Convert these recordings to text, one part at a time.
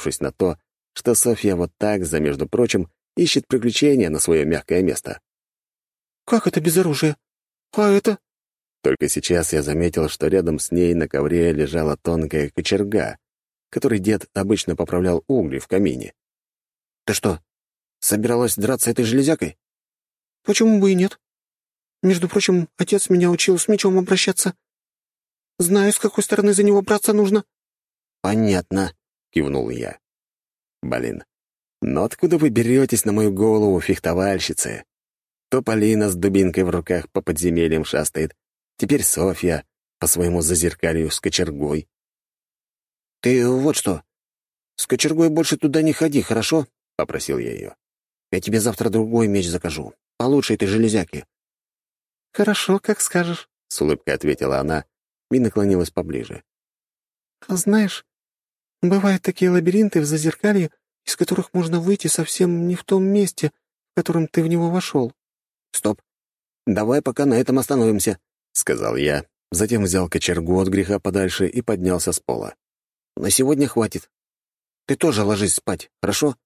сославшись на то, что Софья вот так, за между прочим, ищет приключения на свое мягкое место. «Как это без оружия? А это?» Только сейчас я заметил, что рядом с ней на ковре лежала тонкая кочерга, которой дед обычно поправлял угли в камине. «Ты что, собиралась драться этой железякой?» «Почему бы и нет? Между прочим, отец меня учил с мечом обращаться. Знаю, с какой стороны за него браться нужно». «Понятно», — кивнул я. «Блин, но откуда вы беретесь на мою голову, фехтовальщицы? То Полина с дубинкой в руках по подземельям шастает, теперь Софья по своему зазеркалью с кочергой». «Ты вот что, с кочергой больше туда не ходи, хорошо?» — попросил я ее. «Я тебе завтра другой меч закажу, получше этой железяки». «Хорошо, как скажешь», — с улыбкой ответила она и наклонилась поближе. «А знаешь, бывают такие лабиринты в зазеркалье, из которых можно выйти совсем не в том месте, в котором ты в него вошел». «Стоп. Давай пока на этом остановимся», — сказал я, затем взял кочергу от греха подальше и поднялся с пола. «На сегодня хватит. Ты тоже ложись спать, хорошо?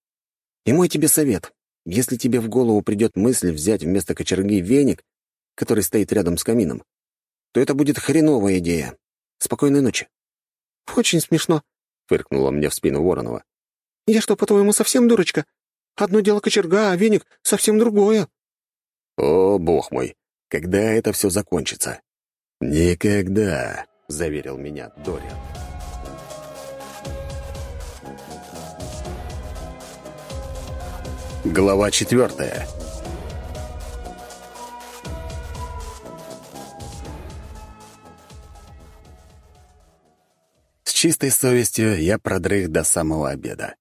И мой тебе совет. Если тебе в голову придет мысль взять вместо кочерги веник, который стоит рядом с камином, то это будет хреновая идея. Спокойной ночи». «Очень смешно», — фыркнула мне в спину Воронова. «Я что, по-твоему, совсем дурочка? Одно дело кочерга, а веник — совсем другое». «О, бог мой, когда это все закончится?» «Никогда», — заверил меня Дориан. Глава четвертая. Чистой совестью я продрых до самого обеда.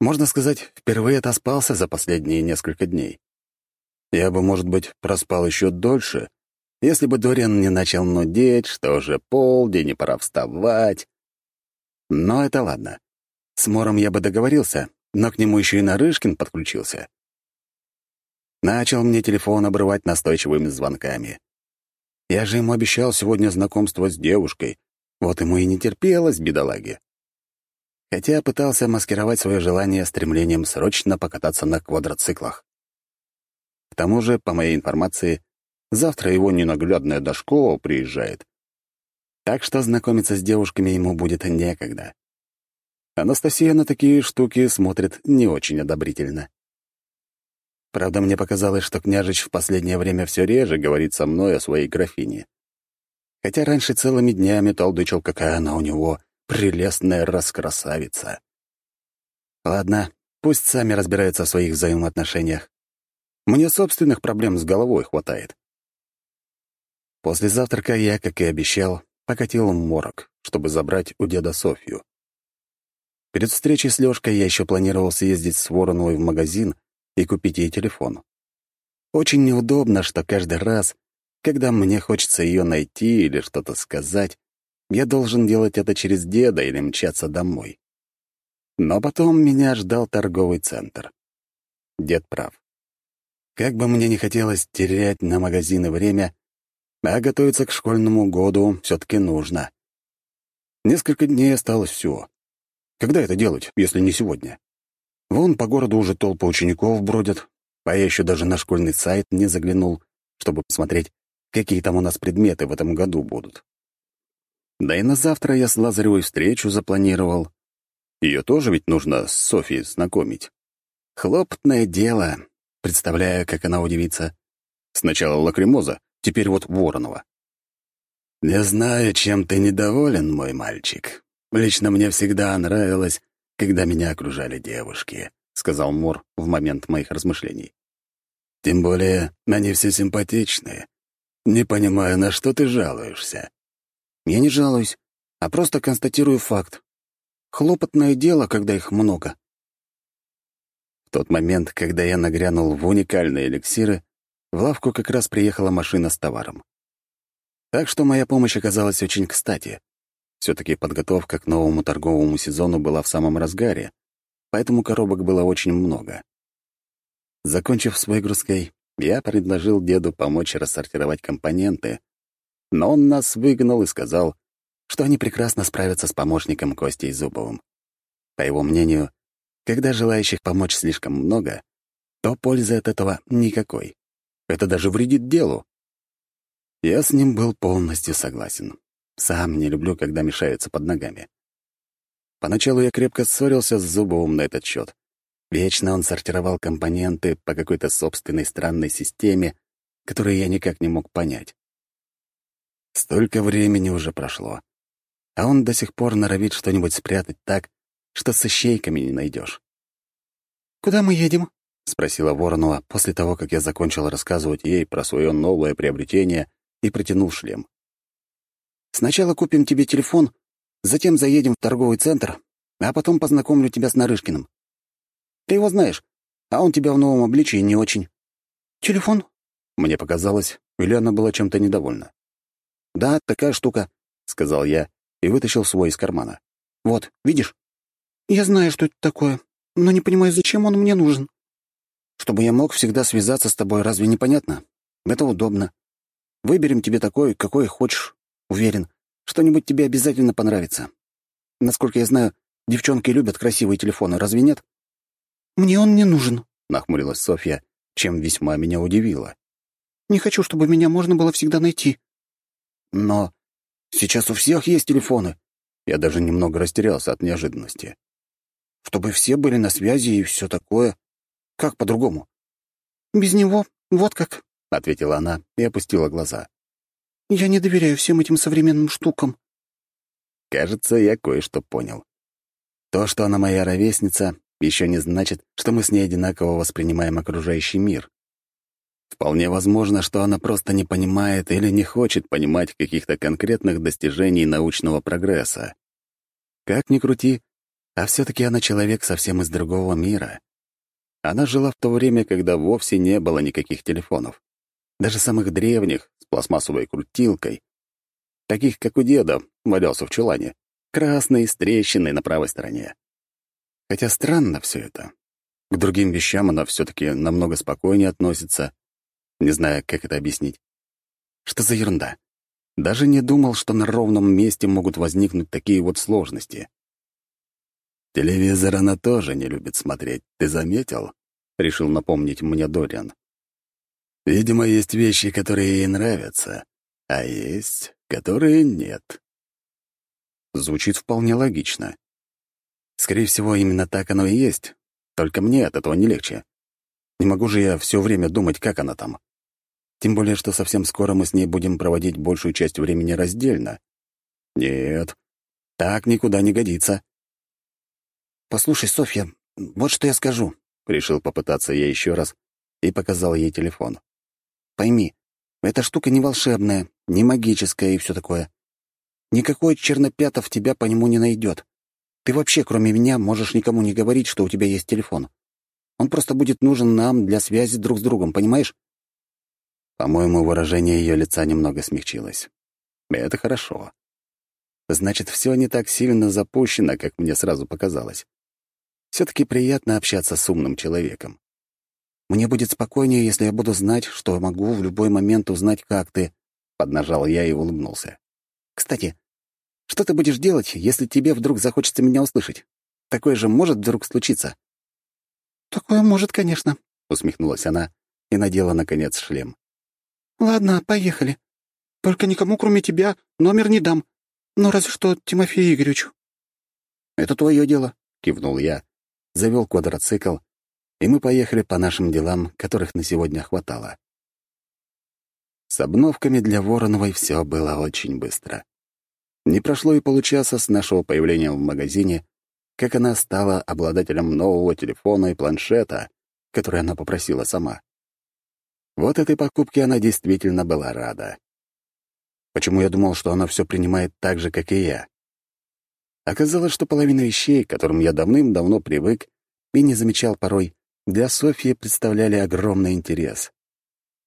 Можно сказать, впервые отоспался за последние несколько дней. Я бы, может быть, проспал еще дольше, если бы Дориан не начал нудеть, что уже полдень и пора вставать. Но это ладно. С Мором я бы договорился, но к нему еще и Нарышкин подключился. Начал мне телефон обрывать настойчивыми звонками. Я же ему обещал сегодня знакомство с девушкой, вот ему и не терпелось, бедолаге. Хотя пытался маскировать свое желание стремлением срочно покататься на квадроциклах. К тому же, по моей информации, завтра его ненаглядная Дашкова приезжает. Так что знакомиться с девушками ему будет некогда. Анастасия на такие штуки смотрит не очень одобрительно. Правда, мне показалось, что княжич в последнее время все реже говорит со мной о своей графине. Хотя раньше целыми днями толдычил, какая она у него прелестная раскрасавица. Ладно, пусть сами разбираются в своих взаимоотношениях. Мне собственных проблем с головой хватает. После завтрака я, как и обещал, покатил морок, чтобы забрать у деда Софью. Перед встречей с Лёшкой я еще планировал съездить с Вороновой в магазин и купить ей телефон. Очень неудобно, что каждый раз, когда мне хочется ее найти или что-то сказать, я должен делать это через деда или мчаться домой. Но потом меня ждал торговый центр. Дед прав. Как бы мне не хотелось терять на магазины время, а готовиться к школьному году все таки нужно. Несколько дней осталось всего. Когда это делать, если не сегодня? Вон по городу уже толпы учеников бродят, а я еще даже на школьный сайт не заглянул, чтобы посмотреть, какие там у нас предметы в этом году будут. Да и на завтра я с Лазаревой встречу запланировал. Ее тоже ведь нужно с Софией знакомить. Хлопотное дело. Представляю, как она удивится. Сначала Лакримоза, теперь вот Воронова. «Не знаю, чем ты недоволен, мой мальчик, Лично мне всегда нравилось, когда меня окружали девушки», — сказал Мор в момент моих размышлений. «Тем более они все симпатичные. Не понимаю, на что ты жалуешься». «Я не жалуюсь, а просто констатирую факт. Хлопотное дело, когда их много». В тот момент, когда я нагрянул в уникальные эликсиры, в лавку как раз приехала машина с товаром. Так что моя помощь оказалась очень кстати. Все-таки подготовка к новому торговому сезону была в самом разгаре, поэтому коробок было очень много. Закончив с выгрузкой, я предложил деду помочь рассортировать компоненты, но он нас выгнал и сказал, что они прекрасно справятся с помощником Костей Зубовым. По его мнению, когда желающих помочь слишком много, то пользы от этого никакой. Это даже вредит делу. Я с ним был полностью согласен. Сам не люблю, когда мешаются под ногами. Поначалу я крепко ссорился с Зубовым на этот счет. Вечно он сортировал компоненты по какой-то собственной странной системе, которую я никак не мог понять. Столько времени уже прошло, а он до сих пор норовит что-нибудь спрятать так, что с ищейками не найдешь. «Куда мы едем?» — спросила Воронова после того, как я закончил рассказывать ей про свое новое приобретение и протянул шлем. «Сначала купим тебе телефон, затем заедем в торговый центр, а потом познакомлю тебя с Нарышкиным. Ты его знаешь, а он тебя в новом обличии не очень». «Телефон?» Мне показалось, или она была чем-то недовольна. «Да, такая штука», — сказал я и вытащил свой из кармана. «Вот, видишь?» «Я знаю, что это такое, но не понимаю, зачем он мне нужен». «Чтобы я мог всегда связаться с тобой, разве непонятно? Это удобно. Выберем тебе такой, какой хочешь. Уверен, что-нибудь тебе обязательно понравится. Насколько я знаю, девчонки любят красивые телефоны, разве нет?» «Мне он не нужен», — нахмурилась Софья, чем весьма меня удивило. «Не хочу, чтобы меня можно было всегда найти». «Но сейчас у всех есть телефоны». Я даже немного растерялся от неожиданности. «Чтобы все были на связи и все такое. Как по-другому?» «Без него вот как», — ответила она и опустила глаза. «Я не доверяю всем этим современным штукам». Кажется, я кое-что понял. То, что она моя ровесница, еще не значит, что мы с ней одинаково воспринимаем окружающий мир. Вполне возможно, что она просто не понимает или не хочет понимать каких-то конкретных достижений научного прогресса. Как ни крути, а все таки она человек совсем из другого мира. Она жила в то время, когда вовсе не было никаких телефонов. Даже самых древних, с пластмассовой крутилкой. Таких, как у деда, валялся в чулане. Красный, с трещиной на правой стороне. Хотя странно все это. К другим вещам она все таки намного спокойнее относится, не знаю, как это объяснить. Что за ерунда? Даже не думал, что на ровном месте могут возникнуть такие вот сложности. «Телевизор она тоже не любит смотреть, ты заметил?» — решил напомнить мне Дориан. «Видимо, есть вещи, которые ей нравятся, а есть, которые нет». Звучит вполне логично. Скорее всего, именно так оно и есть, только мне от этого не легче. Не могу же я все время думать, как она там. Тем более, что совсем скоро мы с ней будем проводить большую часть времени раздельно. Нет, так никуда не годится. «Послушай, Софья, вот что я скажу», — решил попытаться я еще раз и показал ей телефон. «Пойми, эта штука не волшебная, не магическая и все такое. Никакой чернопятов тебя по нему не найдет. Ты вообще, кроме меня, можешь никому не говорить, что у тебя есть телефон. Он просто будет нужен нам для связи друг с другом, понимаешь? По-моему, выражение ее лица немного смягчилось. Это хорошо. Значит, все не так сильно запущено, как мне сразу показалось. все таки приятно общаться с умным человеком. «Мне будет спокойнее, если я буду знать, что могу в любой момент узнать, как ты», — поднажал я и улыбнулся. «Кстати, что ты будешь делать, если тебе вдруг захочется меня услышать? Такое же может вдруг случиться?» «Такое может, конечно», — усмехнулась она и надела, наконец, шлем. «Ладно, поехали. Только никому, кроме тебя, номер не дам. Ну, разве что Тимофею Игоревичу». «Это твое дело», — кивнул я, завел квадроцикл, и мы поехали по нашим делам, которых на сегодня хватало. С обновками для Вороновой все было очень быстро. Не прошло и получаса с нашего появления в магазине, как она стала обладателем нового телефона и планшета, который она попросила сама. Вот этой покупке она действительно была рада. Почему я думал, что она все принимает так же, как и я? Оказалось, что половина вещей, к которым я давным-давно привык и не замечал порой, для Софьи представляли огромный интерес.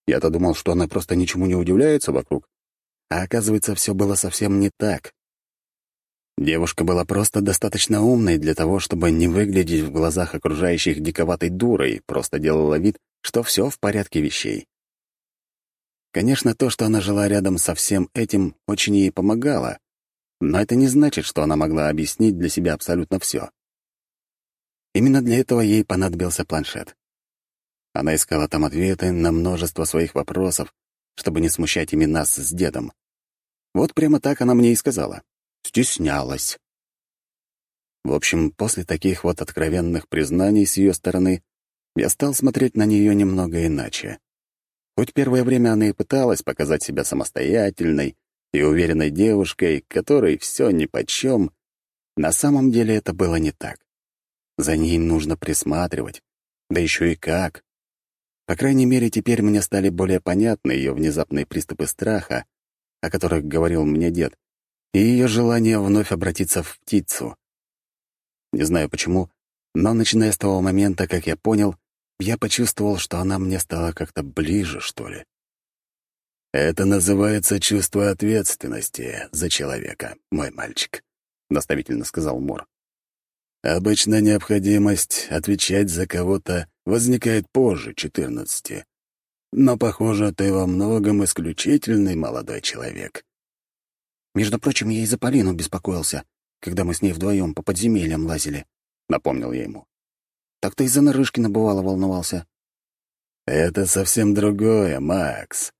Я-то думал, что она просто ничему не удивляется вокруг, а оказывается, все было совсем не так. Девушка была просто достаточно умной для того, чтобы не выглядеть в глазах окружающих диковатой дурой, просто делала вид, что все в порядке вещей. Конечно, то, что она жила рядом со всем этим, очень ей помогало, но это не значит, что она могла объяснить для себя абсолютно все. Именно для этого ей понадобился планшет. Она искала там ответы на множество своих вопросов, чтобы не смущать ими нас с дедом. Вот прямо так она мне и сказала. Стеснялась. В общем, после таких вот откровенных признаний с ее стороны я стал смотреть на нее немного иначе. Хоть первое время она и пыталась показать себя самостоятельной и уверенной девушкой, которой все нипочем, на самом деле это было не так. За ней нужно присматривать, да еще и как. По крайней мере, теперь мне стали более понятны ее внезапные приступы страха, о которых говорил мне дед, и ее желание вновь обратиться в птицу. Не знаю почему, но начиная с того момента, как я понял, я почувствовал, что она мне стала как-то ближе, что ли. «Это называется чувство ответственности за человека, мой мальчик», — наставительно сказал Мор. «Обычно необходимость отвечать за кого-то возникает позже четырнадцати. Но, похоже, ты во многом исключительный молодой человек». «Между прочим, я и за Полину беспокоился, когда мы с ней вдвоем по подземельям лазили», — напомнил я ему. Так ты из-за Нарышкина бывало волновался. «Это совсем другое, Макс.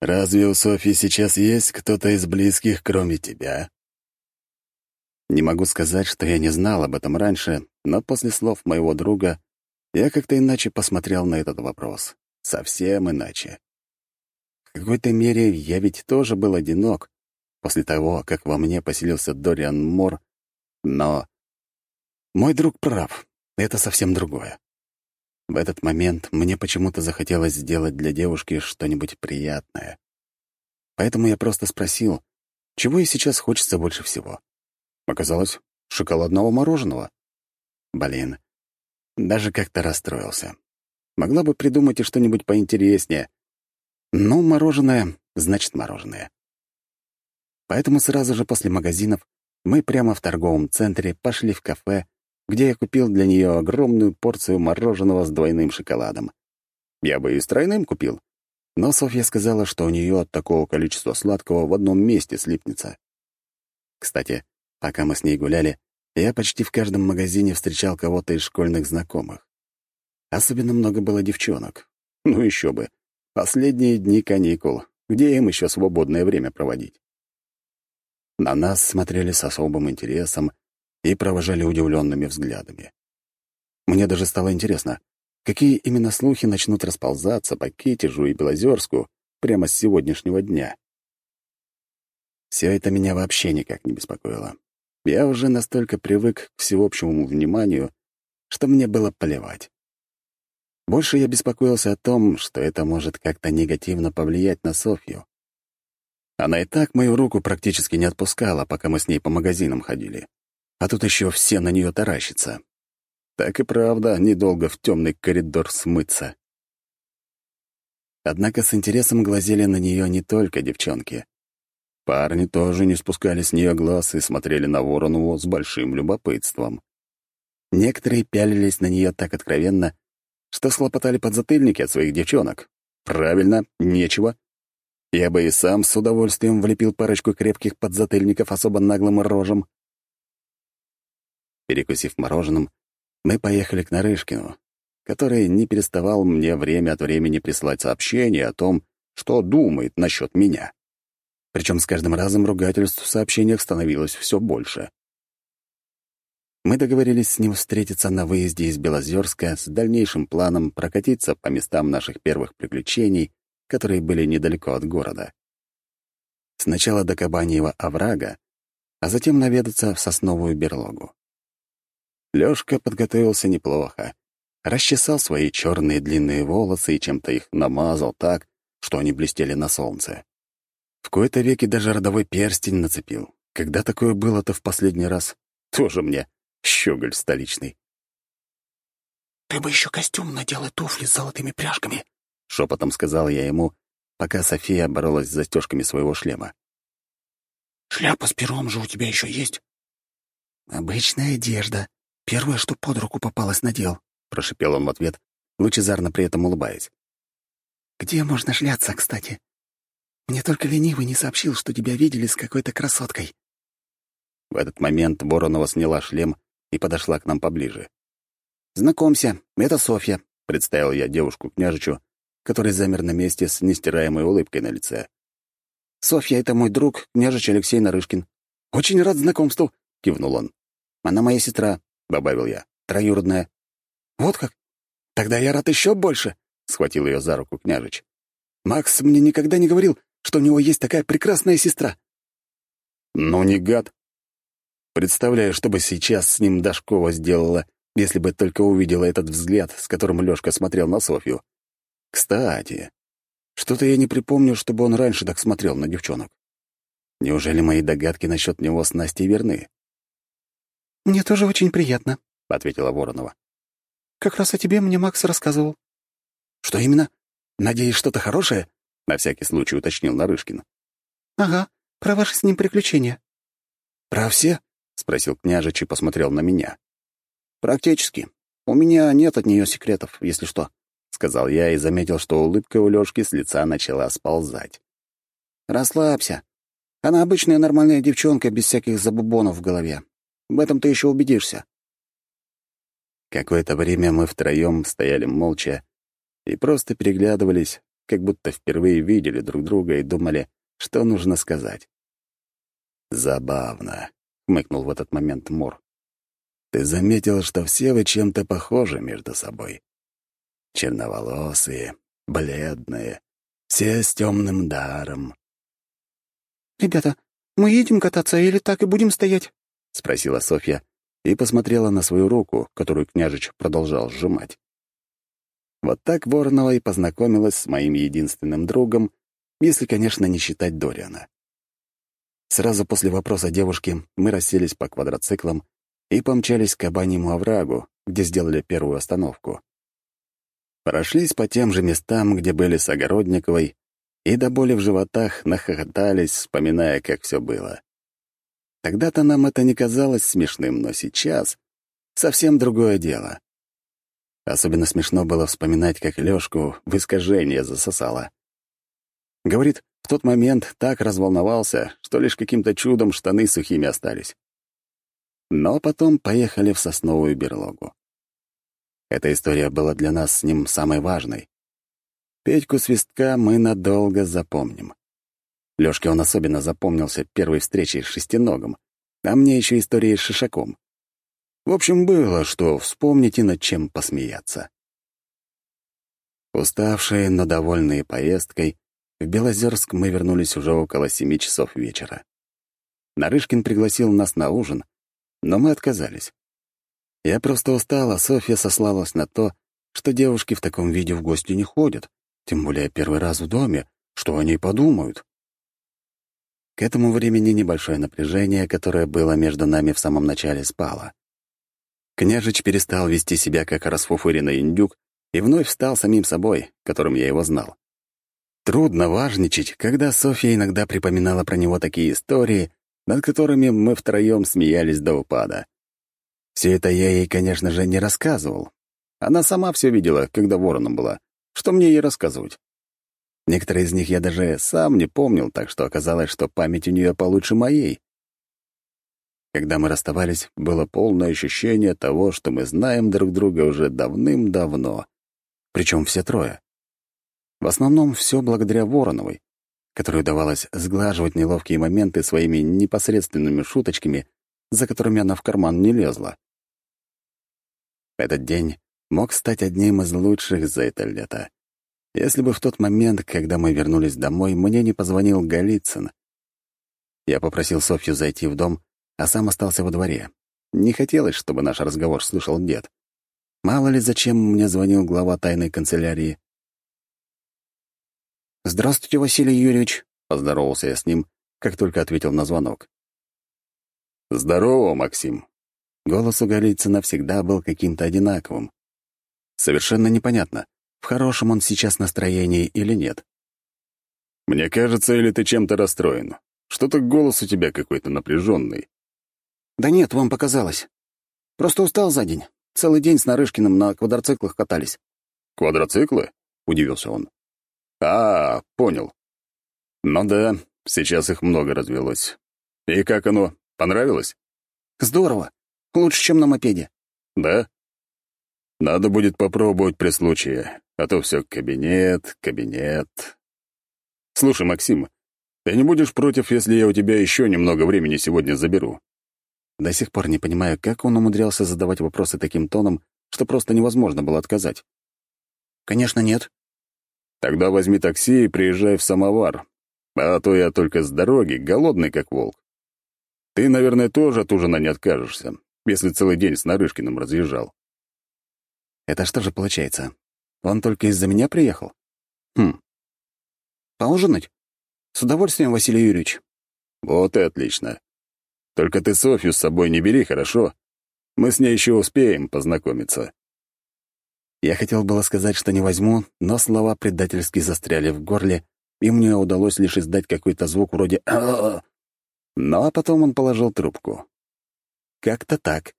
Разве у Софьи сейчас есть кто-то из близких, кроме тебя?» Не могу сказать, что я не знал об этом раньше, но после слов моего друга я как-то иначе посмотрел на этот вопрос. Совсем иначе. В какой-то мере я ведь тоже был одинок после того, как во мне поселился Дориан Мор, но мой друг прав. Это совсем другое. В этот момент мне почему-то захотелось сделать для девушки что-нибудь приятное. Поэтому я просто спросил, чего ей сейчас хочется больше всего. Оказалось, шоколадного мороженого. Блин, даже как-то расстроился. Могла бы придумать и что-нибудь поинтереснее. Ну, мороженое значит мороженое. Поэтому сразу же после магазинов мы прямо в торговом центре пошли в кафе, где я купил для нее огромную порцию мороженого с двойным шоколадом. Я бы и с тройным купил, но Софья сказала, что у нее от такого количества сладкого в одном месте слипнется. Кстати, пока мы с ней гуляли, я почти в каждом магазине встречал кого-то из школьных знакомых. Особенно много было девчонок. Ну еще бы. Последние дни каникул. Где им еще свободное время проводить? На нас смотрели с особым интересом и провожали удивленными взглядами. Мне даже стало интересно, какие именно слухи начнут расползаться по Китежу и Белозерску прямо с сегодняшнего дня. Все это меня вообще никак не беспокоило. Я уже настолько привык к всеобщему вниманию, что мне было плевать. Больше я беспокоился о том, что это может как-то негативно повлиять на Софью. Она и так мою руку практически не отпускала, пока мы с ней по магазинам ходили. А тут еще все на нее таращатся. Так и правда, недолго в темный коридор смыться. Однако с интересом глазели на нее не только девчонки. Парни тоже не спускали с нее глаз и смотрели на Воронову с большим любопытством. Некоторые пялились на нее так откровенно, что схлопотали подзатыльники от своих девчонок. Правильно, нечего. Я бы и сам с удовольствием влепил парочку крепких подзатыльников особо наглым рожам. Перекусив мороженым, мы поехали к Нарышкину, который не переставал мне время от времени прислать сообщения о том, что думает насчет меня. Причем с каждым разом ругательств в сообщениях становилось все больше. Мы договорились с ним встретиться на выезде из Белозерска с дальнейшим планом прокатиться по местам наших первых приключений, которые были недалеко от города. Сначала до Кабаньего оврага, а затем наведаться в сосновую берлогу. Лёшка подготовился неплохо. Расчесал свои черные длинные волосы и чем-то их намазал так, что они блестели на солнце. В кои-то веки даже родовой перстень нацепил. Когда такое было-то в последний раз? Тоже мне щеголь столичный. «Ты бы еще костюм надел и туфли с золотыми пряжками», — шепотом сказал я ему, пока София боролась с застежками своего шлема. «Шляпа с пером же у тебя еще есть?» «Обычная одежда», Первое, что под руку попалось, надел», — прошипел он в ответ, лучезарно при этом улыбаясь. «Где можно шляться, кстати? Мне только ленивый не сообщил, что тебя видели с какой-то красоткой». В этот момент Воронова сняла шлем и подошла к нам поближе. «Знакомься, это Софья», — представил я девушку княжичу, который замер на месте с нестираемой улыбкой на лице. «Софья — это мой друг, княжич Алексей Нарышкин». «Очень рад знакомству», — кивнул он. «Она моя сестра», — добавил я, — «троюродная». «Вот как? Тогда я рад еще больше», — схватил ее за руку княжич. «Макс мне никогда не говорил, что у него есть такая прекрасная сестра». «Ну, не гад. Представляю, что бы сейчас с ним Дашкова сделала, если бы только увидела этот взгляд, с которым Лёшка смотрел на Софью. Кстати, что-то я не припомню, чтобы он раньше так смотрел на девчонок. Неужели мои догадки насчет него с Настей верны? «Мне тоже очень приятно», — ответила Воронова. «Как раз о тебе мне Макс рассказывал». «Что именно? Надеюсь, что-то хорошее?» — на всякий случай уточнил Нарышкин. «Ага, про ваши с ним приключения». «Про все?» — спросил княжич и посмотрел на меня. «Практически. У меня нет от нее секретов, если что», — сказал я и заметил, что улыбка у Лёшки с лица начала сползать. «Расслабься. Она обычная нормальная девчонка без всяких забубонов в голове. В этом ты еще убедишься». Какое-то время мы втроем стояли молча и просто переглядывались, как будто впервые видели друг друга и думали, что нужно сказать. «Забавно», — хмыкнул в этот момент Мур. «Ты заметил, что все вы чем-то похожи между собой. Черноволосые, бледные, все с темным даром». «Ребята, мы едем кататься или так и будем стоять?» — спросила Софья и посмотрела на свою руку, которую княжич продолжал сжимать. Вот так Воронова и познакомилась с моим единственным другом, если, конечно, не считать Дориана. Сразу после вопроса девушки мы расселись по квадроциклам и помчались к Кабаньему оврагу, где сделали первую остановку. Прошлись по тем же местам, где были с Огородниковой, и до боли в животах нахохотались, вспоминая, как все было. Тогда-то нам это не казалось смешным, но сейчас совсем другое дело. Особенно смешно было вспоминать, как Лёшку в искажение засосало. Говорит, в тот момент так разволновался, что лишь каким-то чудом штаны сухими остались. Но потом поехали в сосновую берлогу. Эта история была для нас с ним самой важной. Петьку Свистка мы надолго запомним. Лёшке он особенно запомнился первой встречей с шестиногом, а мне еще историей с Шишаком. В общем, было, что вспомнить и над чем посмеяться. Уставшие, но довольные поездкой, в Белозерск мы вернулись уже около семи часов вечера. Нарышкин пригласил нас на ужин, но мы отказались. Я просто устал, а Софья сослалась на то, что девушки в таком виде в гости не ходят, тем более первый раз в доме, что они подумают. К этому времени небольшое напряжение, которое было между нами в самом начале, спало. Княжич перестал вести себя как расфуфыренный индюк и вновь стал самим собой, которым я его знал. Трудно важничать, когда Софья иногда припоминала про него такие истории, над которыми мы втроем смеялись до упада. Все это я ей, конечно же, не рассказывал. Она сама все видела, когда вороном была. Что мне ей рассказывать? Некоторые из них я даже сам не помнил, так что оказалось, что память у нее получше моей. Когда мы расставались, было полное ощущение того, что мы знаем друг друга уже давным-давно. Причем все трое. В основном все благодаря Вороновой, которой удавалось сглаживать неловкие моменты своими непосредственными шуточками, за которыми она в карман не лезла. Этот день мог стать одним из лучших за это лето. Если бы в тот момент, когда мы вернулись домой, мне не позвонил Голицын. Я попросил Софью зайти в дом, а сам остался во дворе. Не хотелось, чтобы наш разговор слышал дед. Мало ли, зачем мне звонил глава тайной канцелярии. «Здравствуйте, Василий Юрьевич», — поздоровался я с ним, как только ответил на звонок. «Здорово, Максим». Голос у Голицына всегда был каким-то одинаковым. Совершенно непонятно, в хорошем он сейчас настроении или нет. «Мне кажется, или ты чем-то расстроен? Что-то голос у тебя какой-то напряженный. «Да нет, вам показалось. Просто устал за день. Целый день с Нарышкиным на квадроциклах катались». «Квадроциклы?» — удивился он. «А, понял. Ну да, сейчас их много развелось. И как оно, понравилось?» «Здорово. Лучше, чем на мопеде». «Да? Надо будет попробовать при случае, а то все кабинет, кабинет. Слушай, Максим, ты не будешь против, если я у тебя еще немного времени сегодня заберу? До сих пор не понимаю, как он умудрялся задавать вопросы таким тоном, что просто невозможно было отказать. «Конечно, нет». «Тогда возьми такси и приезжай в самовар. А то я только с дороги, голодный как волк. Ты, наверное, тоже от ужина не откажешься, если целый день с Нарышкиным разъезжал». «Это что же получается? Он только из-за меня приехал?» «Хм. Поужинать? С удовольствием, Василий Юрьевич». «Вот и отлично. Только ты Софью с собой не бери, хорошо? Мы с ней еще успеем познакомиться». Я хотел было сказать, что не возьму, но слова предательски застряли в горле, и мне удалось лишь издать какой-то звук вроде «а Ну а потом он положил трубку. Как-то так.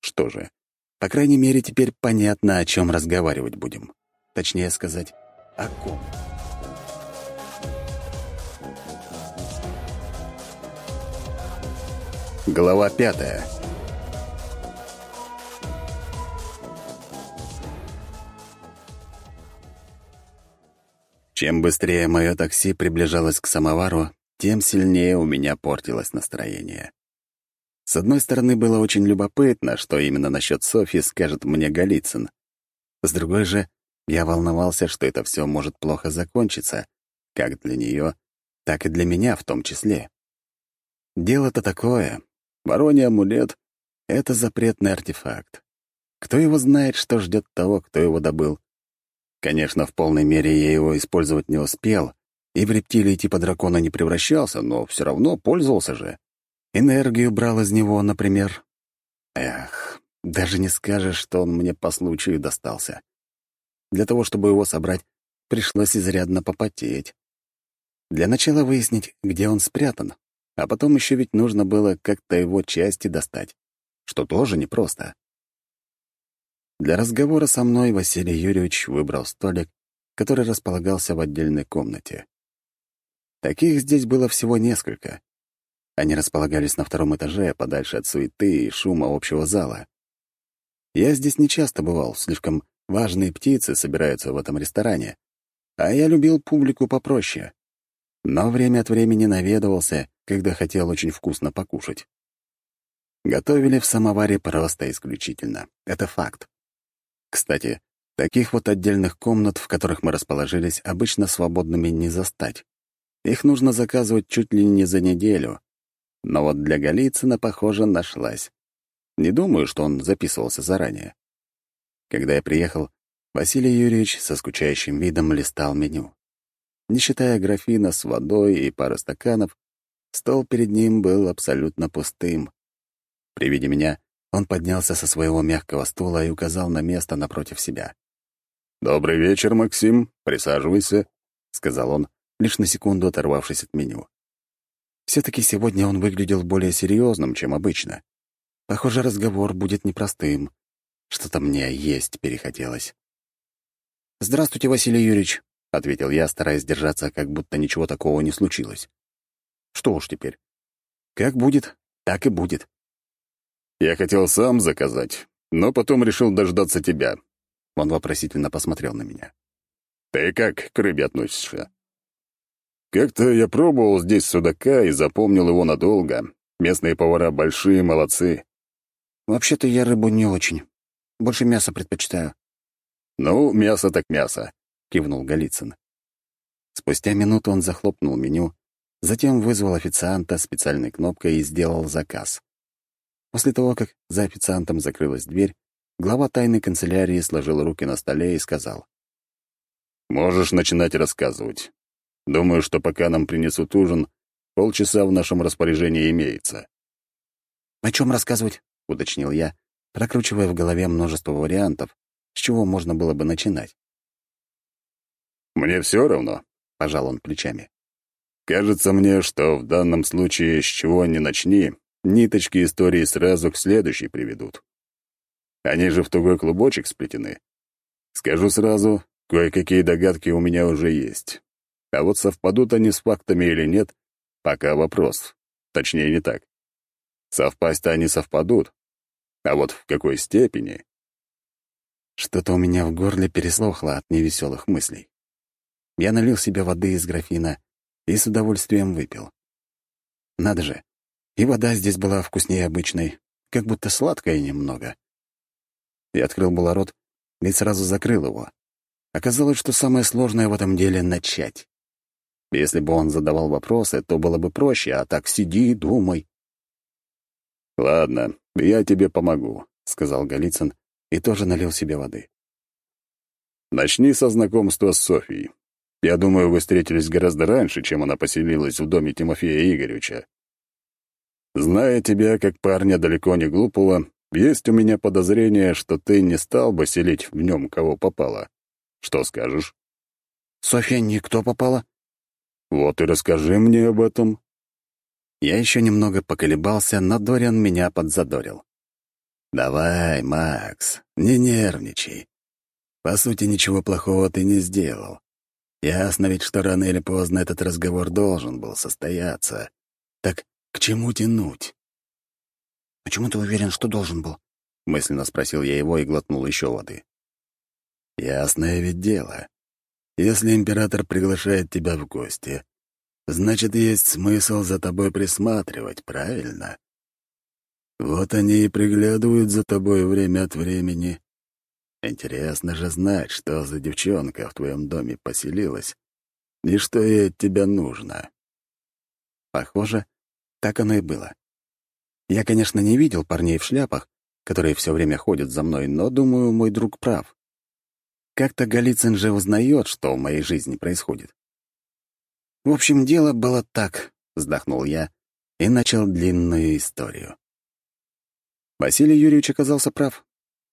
Что же, по крайней мере, теперь понятно, о чем разговаривать будем. Точнее сказать, о ком. Глава пятая. Чем быстрее мое такси приближалось к самовару, тем сильнее у меня портилось настроение. С одной стороны, было очень любопытно, что именно насчет Софьи скажет мне Голицын. С другой же, я волновался, что это все может плохо закончиться, как для нее, так и для меня в том числе. Дело-то такое, Вороний амулет — это запретный артефакт. Кто его знает, что ждет того, кто его добыл? Конечно, в полной мере я его использовать не успел, и в рептилии типа дракона не превращался, но все равно пользовался же. Энергию брал из него, например. Эх, даже не скажешь, что он мне по случаю достался. Для того, чтобы его собрать, пришлось изрядно попотеть. Для начала выяснить, где он спрятан, а потом еще ведь нужно было как-то его части достать, что тоже непросто. Для разговора со мной Василий Юрьевич выбрал столик, который располагался в отдельной комнате. Таких здесь было всего несколько. Они располагались на втором этаже, подальше от суеты и шума общего зала. Я здесь не часто бывал, слишком важные птицы собираются в этом ресторане, а я любил публику попроще. Но время от времени наведывался когда хотел очень вкусно покушать. Готовили в самоваре просто исключительно. Это факт. Кстати, таких вот отдельных комнат, в которых мы расположились, обычно свободными не застать. Их нужно заказывать чуть ли не за неделю. Но вот для Голицына, похоже, нашлась. Не думаю, что он записывался заранее. Когда я приехал, Василий Юрьевич со скучающим видом листал меню. Не считая графина с водой и пары стаканов, Стол перед ним был абсолютно пустым. При виде меня он поднялся со своего мягкого стула и указал на место напротив себя. «Добрый вечер, Максим. Присаживайся», — сказал он, лишь на секунду оторвавшись от меню. Все-таки сегодня он выглядел более серьезным, чем обычно. Похоже, разговор будет непростым. Что-то мне есть перехотелось. «Здравствуйте, Василий Юрьевич», — ответил я, стараясь держаться, как будто ничего такого не случилось. Что уж теперь. Как будет, так и будет. Я хотел сам заказать, но потом решил дождаться тебя. Он вопросительно посмотрел на меня. Ты как к рыбе относишься? Как-то я пробовал здесь судака и запомнил его надолго. Местные повара большие молодцы. Вообще-то я рыбу не очень. Больше мясо предпочитаю. Ну, мясо так мясо, кивнул Голицын. Спустя минуту он захлопнул меню, Затем вызвал официанта специальной кнопкой и сделал заказ. После того, как за официантом закрылась дверь, глава тайной канцелярии сложил руки на столе и сказал. «Можешь начинать рассказывать. Думаю, что пока нам принесут ужин, полчаса в нашем распоряжении имеется». «О чем рассказывать?» — уточнил я, прокручивая в голове множество вариантов, с чего можно было бы начинать. «Мне все равно», — пожал он плечами. Кажется мне, что в данном случае, с чего ни начни, ниточки истории сразу к следующей приведут. Они же в тугой клубочек сплетены. Скажу сразу, кое-какие догадки у меня уже есть. А вот совпадут они с фактами или нет, пока вопрос. Точнее, не так. Совпасть-то они совпадут. А вот в какой степени? Что-то у меня в горле переслохло от невеселых мыслей. Я налил себе воды из графина и с удовольствием выпил. Надо же, и вода здесь была вкуснее обычной, как будто сладкая немного. Я открыл было рот и сразу закрыл его. Оказалось, что самое сложное в этом деле — начать. Если бы он задавал вопросы, то было бы проще, а так сиди и думай. «Ладно, я тебе помогу», — сказал Голицын и тоже налил себе воды. «Начни со знакомства с Софией. Я думаю, вы встретились гораздо раньше, чем она поселилась в доме Тимофея Игоревича. Зная тебя как парня далеко не глупого, есть у меня подозрение, что ты не стал бы селить в нем кого попало. Что скажешь?» «Софья никто попала?» «Вот и расскажи мне об этом». Я еще немного поколебался, но Дориан меня подзадорил. «Давай, Макс, не нервничай. По сути, ничего плохого ты не сделал. Ясно ведь, что рано или поздно этот разговор должен был состояться. Так к чему тянуть?» «Почему ты уверен, что должен был?» — мысленно спросил я его и глотнул еще воды. «Ясное ведь дело. Если император приглашает тебя в гости, значит, есть смысл за тобой присматривать, правильно? Вот они и приглядывают за тобой время от времени. Интересно же знать, что за девчонка в твоем доме поселилась и что ей от тебя нужно». Похоже, так оно и было. Я, конечно, не видел парней в шляпах, которые все время ходят за мной, но, думаю, мой друг прав. Как-то Голицын же узнает, что в моей жизни происходит. В общем, дело было так, вздохнул я и начал длинную историю. Василий Юрьевич оказался прав.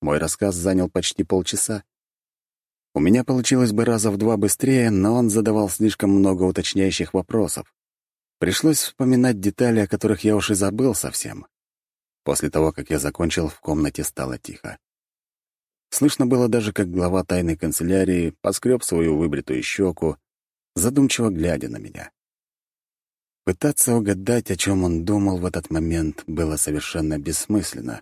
Мой рассказ занял почти полчаса. У меня получилось бы раза в два быстрее, но он задавал слишком много уточняющих вопросов. Пришлось вспоминать детали, о которых я уж и забыл совсем. После того, как я закончил, в комнате стало тихо. Слышно было даже, как глава тайной канцелярии поскреб свою выбритую щеку, задумчиво глядя на меня. Пытаться угадать, о чем он думал в этот момент, было совершенно бессмысленно,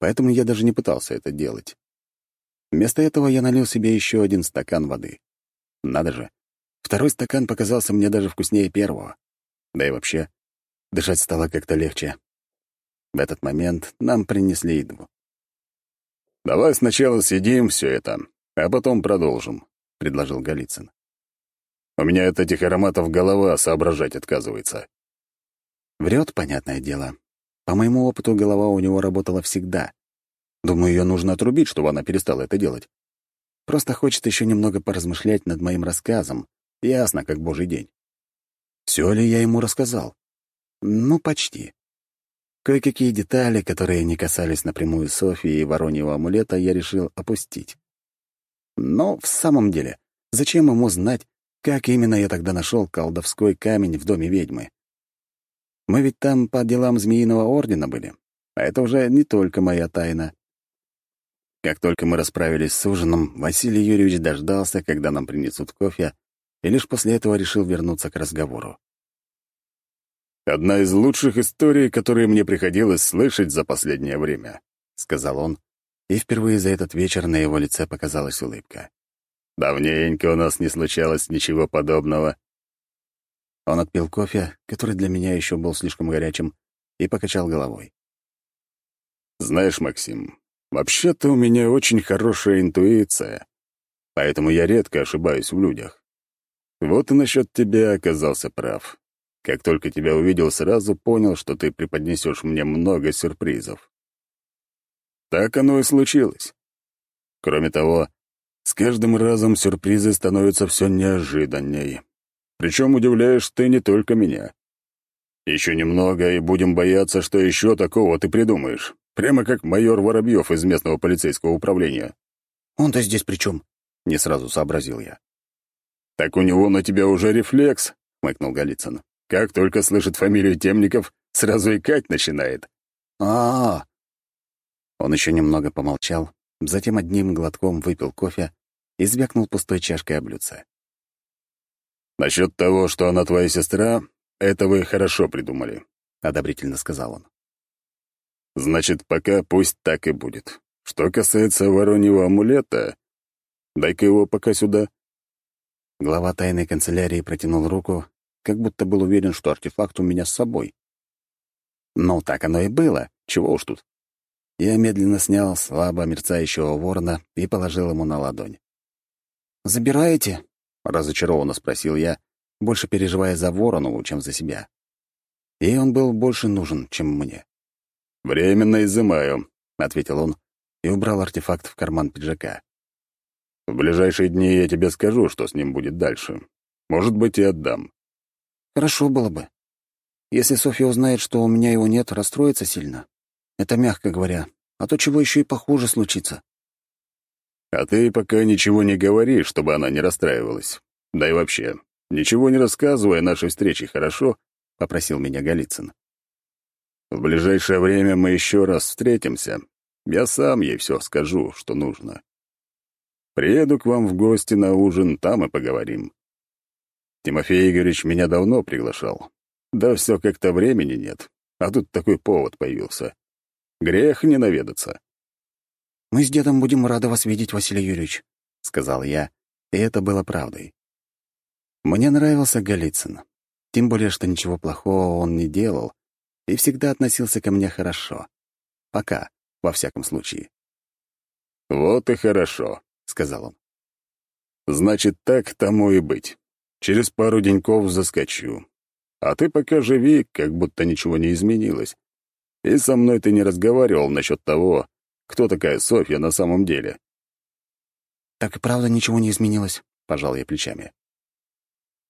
поэтому я даже не пытался это делать. Вместо этого я налил себе еще один стакан воды. Надо же, второй стакан показался мне даже вкуснее первого. Да и вообще, дышать стало как-то легче. В этот момент нам принесли еду. «Давай сначала съедим все это, а потом продолжим», — предложил Голицын. «У меня от этих ароматов голова соображать отказывается». Врет, понятное дело. По моему опыту, голова у него работала всегда. Думаю, ее нужно отрубить, чтобы она перестала это делать. Просто хочет еще немного поразмышлять над моим рассказом. Ясно, как божий день. Все ли я ему рассказал? Ну, почти. Кое-какие детали, которые не касались напрямую Софии и Вороньего амулета, я решил опустить. Но в самом деле, зачем ему знать, как именно я тогда нашел колдовской камень в доме ведьмы? Мы ведь там по делам Змеиного Ордена были, а это уже не только моя тайна. Как только мы расправились с ужином, Василий Юрьевич дождался, когда нам принесут кофе, и лишь после этого решил вернуться к разговору. «Одна из лучших историй, которые мне приходилось слышать за последнее время», — сказал он, и впервые за этот вечер на его лице показалась улыбка. «Давненько у нас не случалось ничего подобного». Он отпил кофе, который для меня еще был слишком горячим, и покачал головой. «Знаешь, Максим, вообще-то у меня очень хорошая интуиция, поэтому я редко ошибаюсь в людях. Вот и насчет тебя оказался прав. Как только тебя увидел, сразу понял, что ты преподнесешь мне много сюрпризов. Так оно и случилось. Кроме того, с каждым разом сюрпризы становятся все неожиданнее. Причем удивляешь ты не только меня. Еще немного, и будем бояться, что еще такого ты придумаешь. Прямо как майор Воробьев из местного полицейского управления. «Он-то здесь при чем?» — не сразу сообразил я. «Так у него на тебя уже рефлекс», — хмыкнул Голицын. «Как только слышит фамилию Темников, сразу икать начинает». А, -а, а Он еще немного помолчал, затем одним глотком выпил кофе и звякнул пустой чашкой о блюдце. «Насчет того, что она твоя сестра, это вы хорошо придумали», — одобрительно сказал он. «Значит, пока пусть так и будет. Что касается вороньего амулета, дай-ка его пока сюда». Глава тайной канцелярии протянул руку, как будто был уверен, что артефакт у меня с собой. Ну, так оно и было. Чего уж тут. Я медленно снял слабо мерцающего ворона и положил ему на ладонь. «Забираете?» — разочарованно спросил я, больше переживая за Воронову, чем за себя. Ей он был больше нужен, чем мне. «Временно изымаю», — ответил он и убрал артефакт в карман пиджака. «В ближайшие дни я тебе скажу, что с ним будет дальше. Может быть, и отдам». «Хорошо было бы. Если Софья узнает, что у меня его нет, расстроится сильно. Это мягко говоря. А то чего еще и похуже случится». «А ты пока ничего не говори, чтобы она не расстраивалась. Да и вообще, ничего не рассказывай о нашей встрече, хорошо?» — попросил меня Голицын. «В ближайшее время мы еще раз встретимся. Я сам ей все скажу, что нужно. Приеду к вам в гости на ужин, там и поговорим. Тимофей Игоревич меня давно приглашал. Да все как-то времени нет, а тут такой повод появился. Грех не наведаться». «Мы с дедом будем рады вас видеть, Василий Юрьевич», — сказал я, и это было правдой. Мне нравился Голицын, тем более, что ничего плохого он не делал и всегда относился ко мне хорошо. Пока, во всяком случае. «Вот и хорошо», — сказал он. «Значит, так тому и быть. Через пару деньков заскочу. А ты пока живи, как будто ничего не изменилось. И со мной ты не разговаривал насчет того, кто такая Софья на самом деле. «Так и правда ничего не изменилось», — пожал я плечами.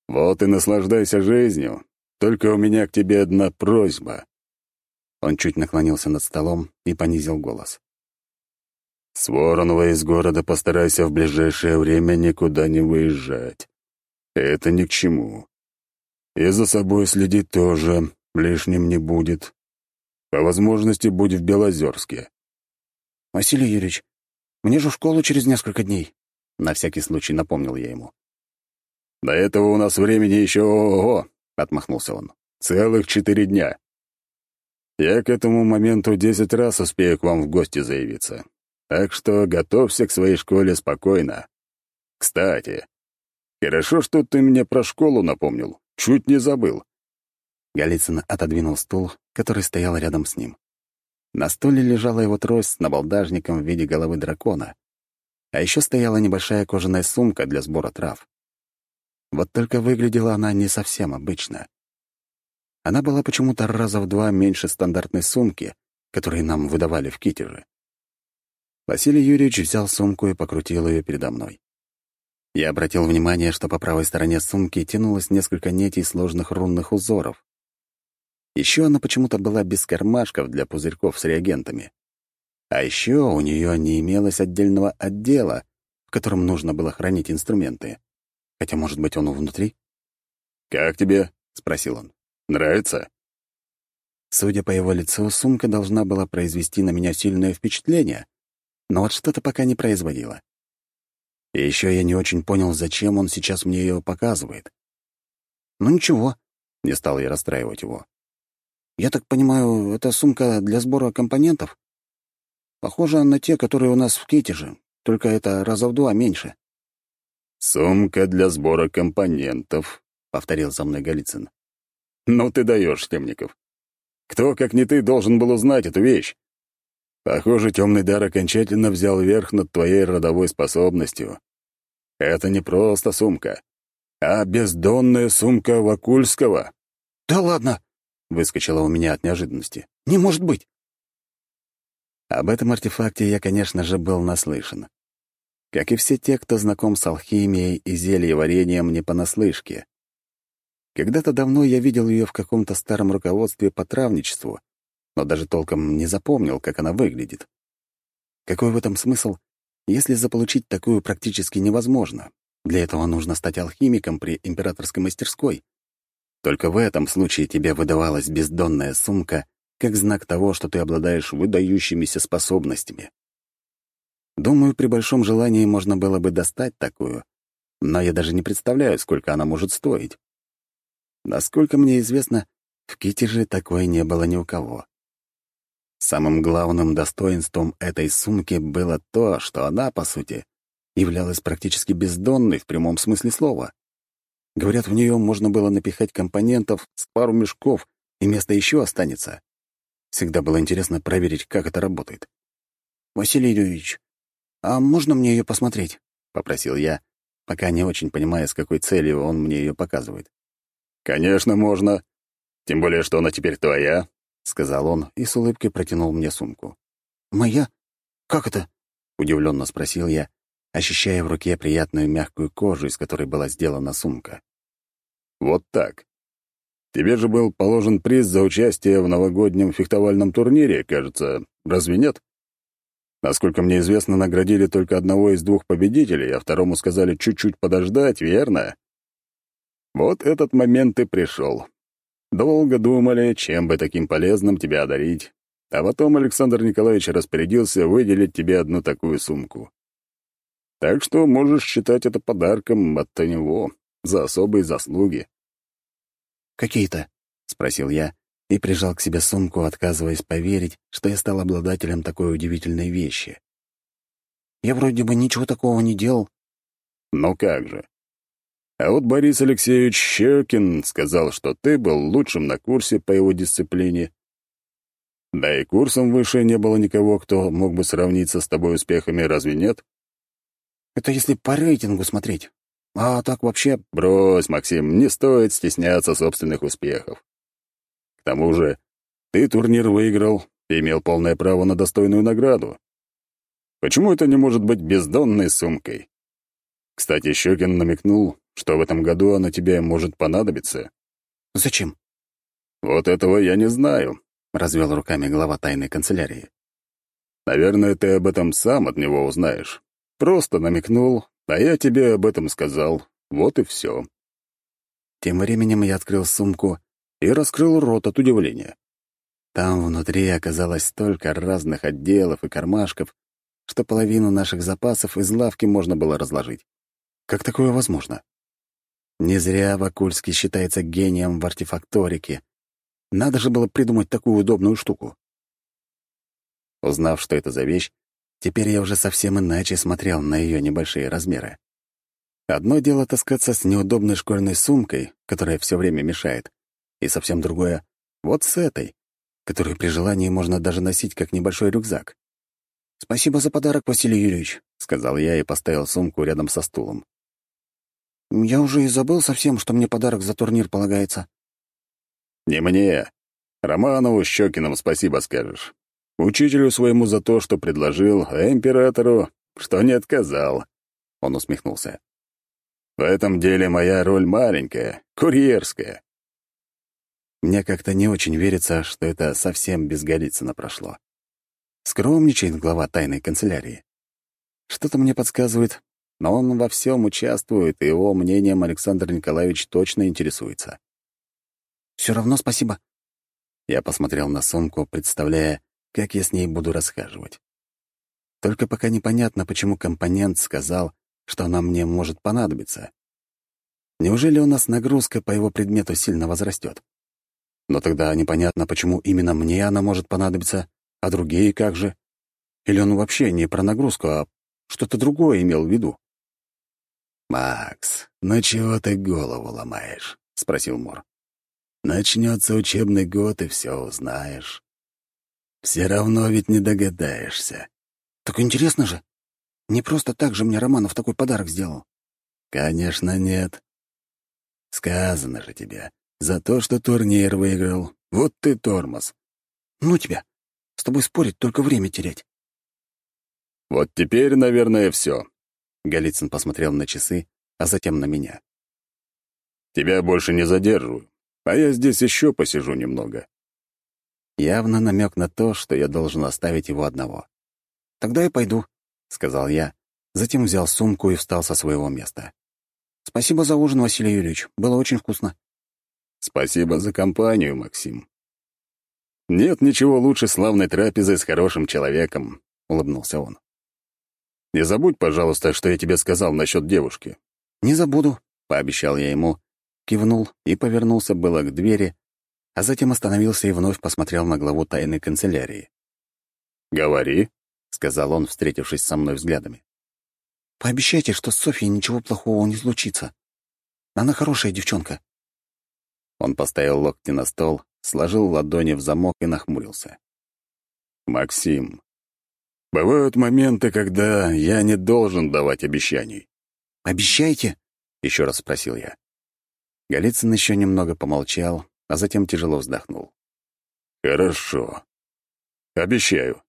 «Вот и наслаждайся жизнью. Только у меня к тебе одна просьба». Он чуть наклонился над столом и понизил голос. «С Воронова из города постарайся в ближайшее время никуда не выезжать. Это ни к чему. И за собой следить тоже лишним не будет. По возможности будь в Белозерске. «Василий Юрьевич, мне же в школу через несколько дней», — на всякий случай напомнил я ему. «До этого у нас времени еще ого-го», — отмахнулся он. «Целых четыре дня. Я к этому моменту десять раз успею к вам в гости заявиться. Так что готовься к своей школе спокойно. Кстати, хорошо, что ты мне про школу напомнил. Чуть не забыл». Голицын отодвинул стул, который стоял рядом с ним. На стуле лежала его трость с набалдажником в виде головы дракона. А еще стояла небольшая кожаная сумка для сбора трав. Вот только выглядела она не совсем обычно. Она была почему-то раза в два меньше стандартной сумки, которые нам выдавали в Китере. Василий Юрьевич взял сумку и покрутил ее передо мной. Я обратил внимание, что по правой стороне сумки тянулось несколько нитей сложных рунных узоров. Еще она почему-то была без кармашков для пузырьков с реагентами. А еще у нее не имелось отдельного отдела, в котором нужно было хранить инструменты. Хотя, может быть, он внутри? «Как тебе?» — спросил он. «Нравится?» Судя по его лицу, сумка должна была произвести на меня сильное впечатление, но вот что-то пока не производила. И еще я не очень понял, зачем он сейчас мне ее показывает. «Ну ничего», — не стал я расстраивать его. Я так понимаю, это сумка для сбора компонентов? Похожа на те, которые у нас в Китеже, только это раза в два меньше. «Сумка для сбора компонентов», — повторил за мной Голицын. «Ну ты даешь, Темников. Кто, как не ты, должен был узнать эту вещь? Похоже, темный дар окончательно взял верх над твоей родовой способностью. Это не просто сумка, а бездонная сумка Вакульского». «Да ладно!» Выскочило у меня от неожиданности. «Не может быть!» Об этом артефакте я, конечно же, был наслышан. Как и все те, кто знаком с алхимией и зельеварением не понаслышке. Когда-то давно я видел ее в каком-то старом руководстве по травничеству, но даже толком не запомнил, как она выглядит. Какой в этом смысл, если заполучить такую практически невозможно? Для этого нужно стать алхимиком при императорской мастерской. Только в этом случае тебе выдавалась бездонная сумка как знак того, что ты обладаешь выдающимися способностями. Думаю, при большом желании можно было бы достать такую, но я даже не представляю, сколько она может стоить. Насколько мне известно, в Китеже такой не было ни у кого. Самым главным достоинством этой сумки было то, что она, по сути, являлась практически бездонной в прямом смысле слова. Говорят, в нее можно было напихать компонентов с пару мешков, и место еще останется. Всегда было интересно проверить, как это работает. «Василий Юрьевич, а можно мне ее посмотреть?» — попросил я, пока не очень понимая, с какой целью он мне ее показывает. «Конечно, можно. Тем более, что она теперь твоя», — сказал он и с улыбкой протянул мне сумку. «Моя? Как это?» — удивленно спросил я, ощущая в руке приятную мягкую кожу, из которой была сделана сумка. «Вот так. Тебе же был положен приз за участие в новогоднем фехтовальном турнире, кажется, разве нет? Насколько мне известно, наградили только одного из двух победителей, а второму сказали чуть-чуть подождать, верно? Вот этот момент и пришел. Долго думали, чем бы таким полезным тебя одарить, а потом Александр Николаевич распорядился выделить тебе одну такую сумку. Так что можешь считать это подарком от него за особые заслуги. «Какие-то?» — спросил я и прижал к себе сумку, отказываясь поверить, что я стал обладателем такой удивительной вещи. «Я вроде бы ничего такого не делал». «Ну как же. А вот Борис Алексеевич Щекин сказал, что ты был лучшим на курсе по его дисциплине. Да и курсом выше не было никого, кто мог бы сравниться с тобой успехами, разве нет? Это если по рейтингу смотреть. А так вообще... Брось, Максим, не стоит стесняться собственных успехов. К тому же, ты турнир выиграл и имел полное право на достойную награду. Почему это не может быть бездонной сумкой? Кстати, Щекин намекнул, что в этом году она тебе может понадобиться. Зачем? Вот этого я не знаю, развел руками глава тайной канцелярии. Наверное, ты об этом сам от него узнаешь. Просто намекнул, а я тебе об этом сказал. Вот и все. Тем временем я открыл сумку и раскрыл рот от удивления. Там внутри оказалось столько разных отделов и кармашков, что половину наших запасов из лавки можно было разложить. Как такое возможно? Не зря Вакульский считается гением в артефакторике. Надо же было придумать такую удобную штуку. Узнав, что это за вещь, теперь я уже совсем иначе смотрел на ее небольшие размеры. Одно дело таскаться с неудобной школьной сумкой, которая все время мешает, и совсем другое — вот с этой, которую при желании можно даже носить как небольшой рюкзак. «Спасибо за подарок, Василий Юрьевич», — сказал я и поставил сумку рядом со стулом. Я уже и забыл совсем, что мне подарок за турнир полагается. Не мне. Романову Щекиным спасибо скажешь. Учителю своему за то, что предложил, а императору, что не отказал. Он усмехнулся. В этом деле моя роль маленькая, курьерская. Мне как-то не очень верится, что это совсем без Голицына прошло. Скромничает глава тайной канцелярии. Что-то мне подсказывает, но он во всем участвует, и его мнением Александр Николаевич точно интересуется. Все равно спасибо. Я посмотрел на сумку, представляя, как я с ней буду расхаживать. Только пока непонятно, почему компонент сказал, что она мне может понадобиться. Неужели у нас нагрузка по его предмету сильно возрастет? Но тогда непонятно, почему именно мне она может понадобиться, а другие как же? Или он вообще не про нагрузку, а что-то другое имел в виду? «Макс, ну чего ты голову ломаешь?» — спросил Мор. «Начнется учебный год, и все узнаешь. Все равно ведь не догадаешься». «Так интересно же. Не просто так же мне Романов такой подарок сделал». «Конечно, нет. Сказано же тебе, за то, что турнир выиграл. Вот ты тормоз». «Ну тебя. С тобой спорить, только время терять». «Вот теперь, наверное, все. Голицын посмотрел на часы, а затем на меня. «Тебя больше не задерживаю, а я здесь еще посижу немного». Явно намек на то, что я должен оставить его одного. «Тогда я пойду», — сказал я, затем взял сумку и встал со своего места. «Спасибо за ужин, Василий Юрьевич. Было очень вкусно». «Спасибо за компанию, Максим». «Нет ничего лучше славной трапезы с хорошим человеком», — улыбнулся он. Не забудь, пожалуйста, что я тебе сказал насчет девушки». «Не забуду», — пообещал я ему, кивнул и повернулся было к двери, а затем остановился и вновь посмотрел на главу тайной канцелярии. «Говори», — сказал он, встретившись со мной взглядами. «Пообещайте, что с Софьей ничего плохого не случится. Она хорошая девчонка». Он поставил локти на стол, сложил ладони в замок и нахмурился. «Максим, бывают моменты, когда я не должен давать обещаний». «Обещайте?» — еще раз спросил я. Голицын еще немного помолчал, а затем тяжело вздохнул. «Хорошо. Обещаю.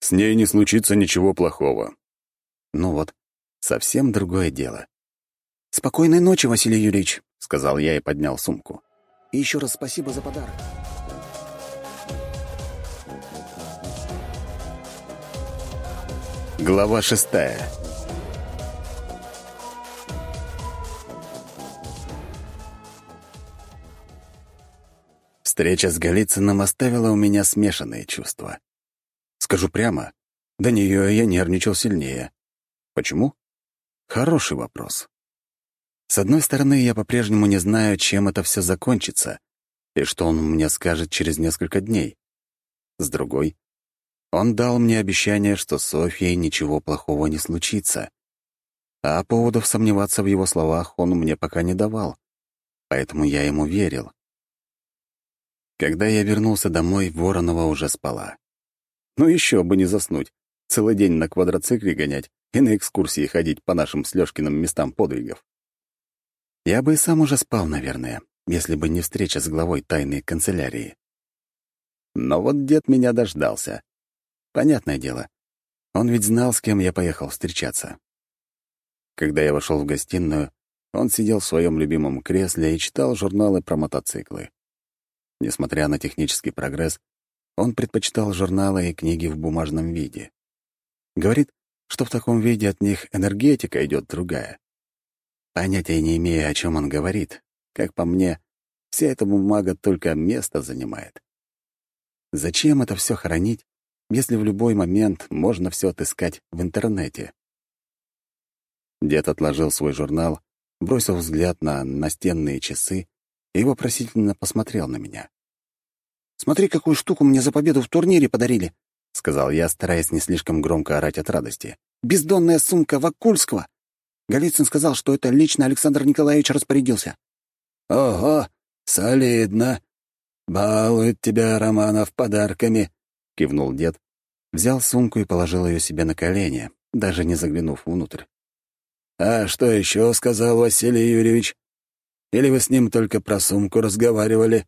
С ней не случится ничего плохого». Ну вот, совсем другое дело. «Спокойной ночи, Василий Юрьевич», — сказал я и поднял сумку. «И еще раз спасибо за подарок». Глава шестая. Встреча с Голицыным оставила у меня смешанные чувства. Скажу прямо, до нее я нервничал сильнее. Почему? Хороший вопрос. С одной стороны, я по-прежнему не знаю, чем это все закончится, и что он мне скажет через несколько дней. С другой, он дал мне обещание, что с Софьей ничего плохого не случится. А поводов сомневаться в его словах он мне пока не давал, поэтому я ему верил. Когда я вернулся домой, Воронова уже спала. Ну еще бы не заснуть, целый день на квадроцикле гонять и на экскурсии ходить по нашим с Лёшкиным местам подвигов. Я бы и сам уже спал, наверное, если бы не встреча с главой тайной канцелярии. Но вот дед меня дождался. Понятное дело, он ведь знал, с кем я поехал встречаться. Когда я вошел в гостиную, он сидел в своем любимом кресле и читал журналы про мотоциклы. Несмотря на технический прогресс, он предпочитал журналы и книги в бумажном виде. Говорит, что в таком виде от них энергетика идет другая. Понятия не имея, о чем он говорит. Как по мне, вся эта бумага только место занимает. Зачем это все хранить, если в любой момент можно все отыскать в интернете? Дед отложил свой журнал, бросил взгляд на настенные часы и вопросительно посмотрел на меня. «Смотри, какую штуку мне за победу в турнире подарили!» — сказал я, стараясь не слишком громко орать от радости. «Бездонная сумка Вакульского! Голицын сказал, что это лично Александр Николаевич распорядился». «Ого, солидно! Балует тебя Романов подарками!» — кивнул дед, взял сумку и положил ее себе на колени, даже не заглянув внутрь. «А что еще сказал Василий Юрьевич?» Или вы с ним только про сумку разговаривали?»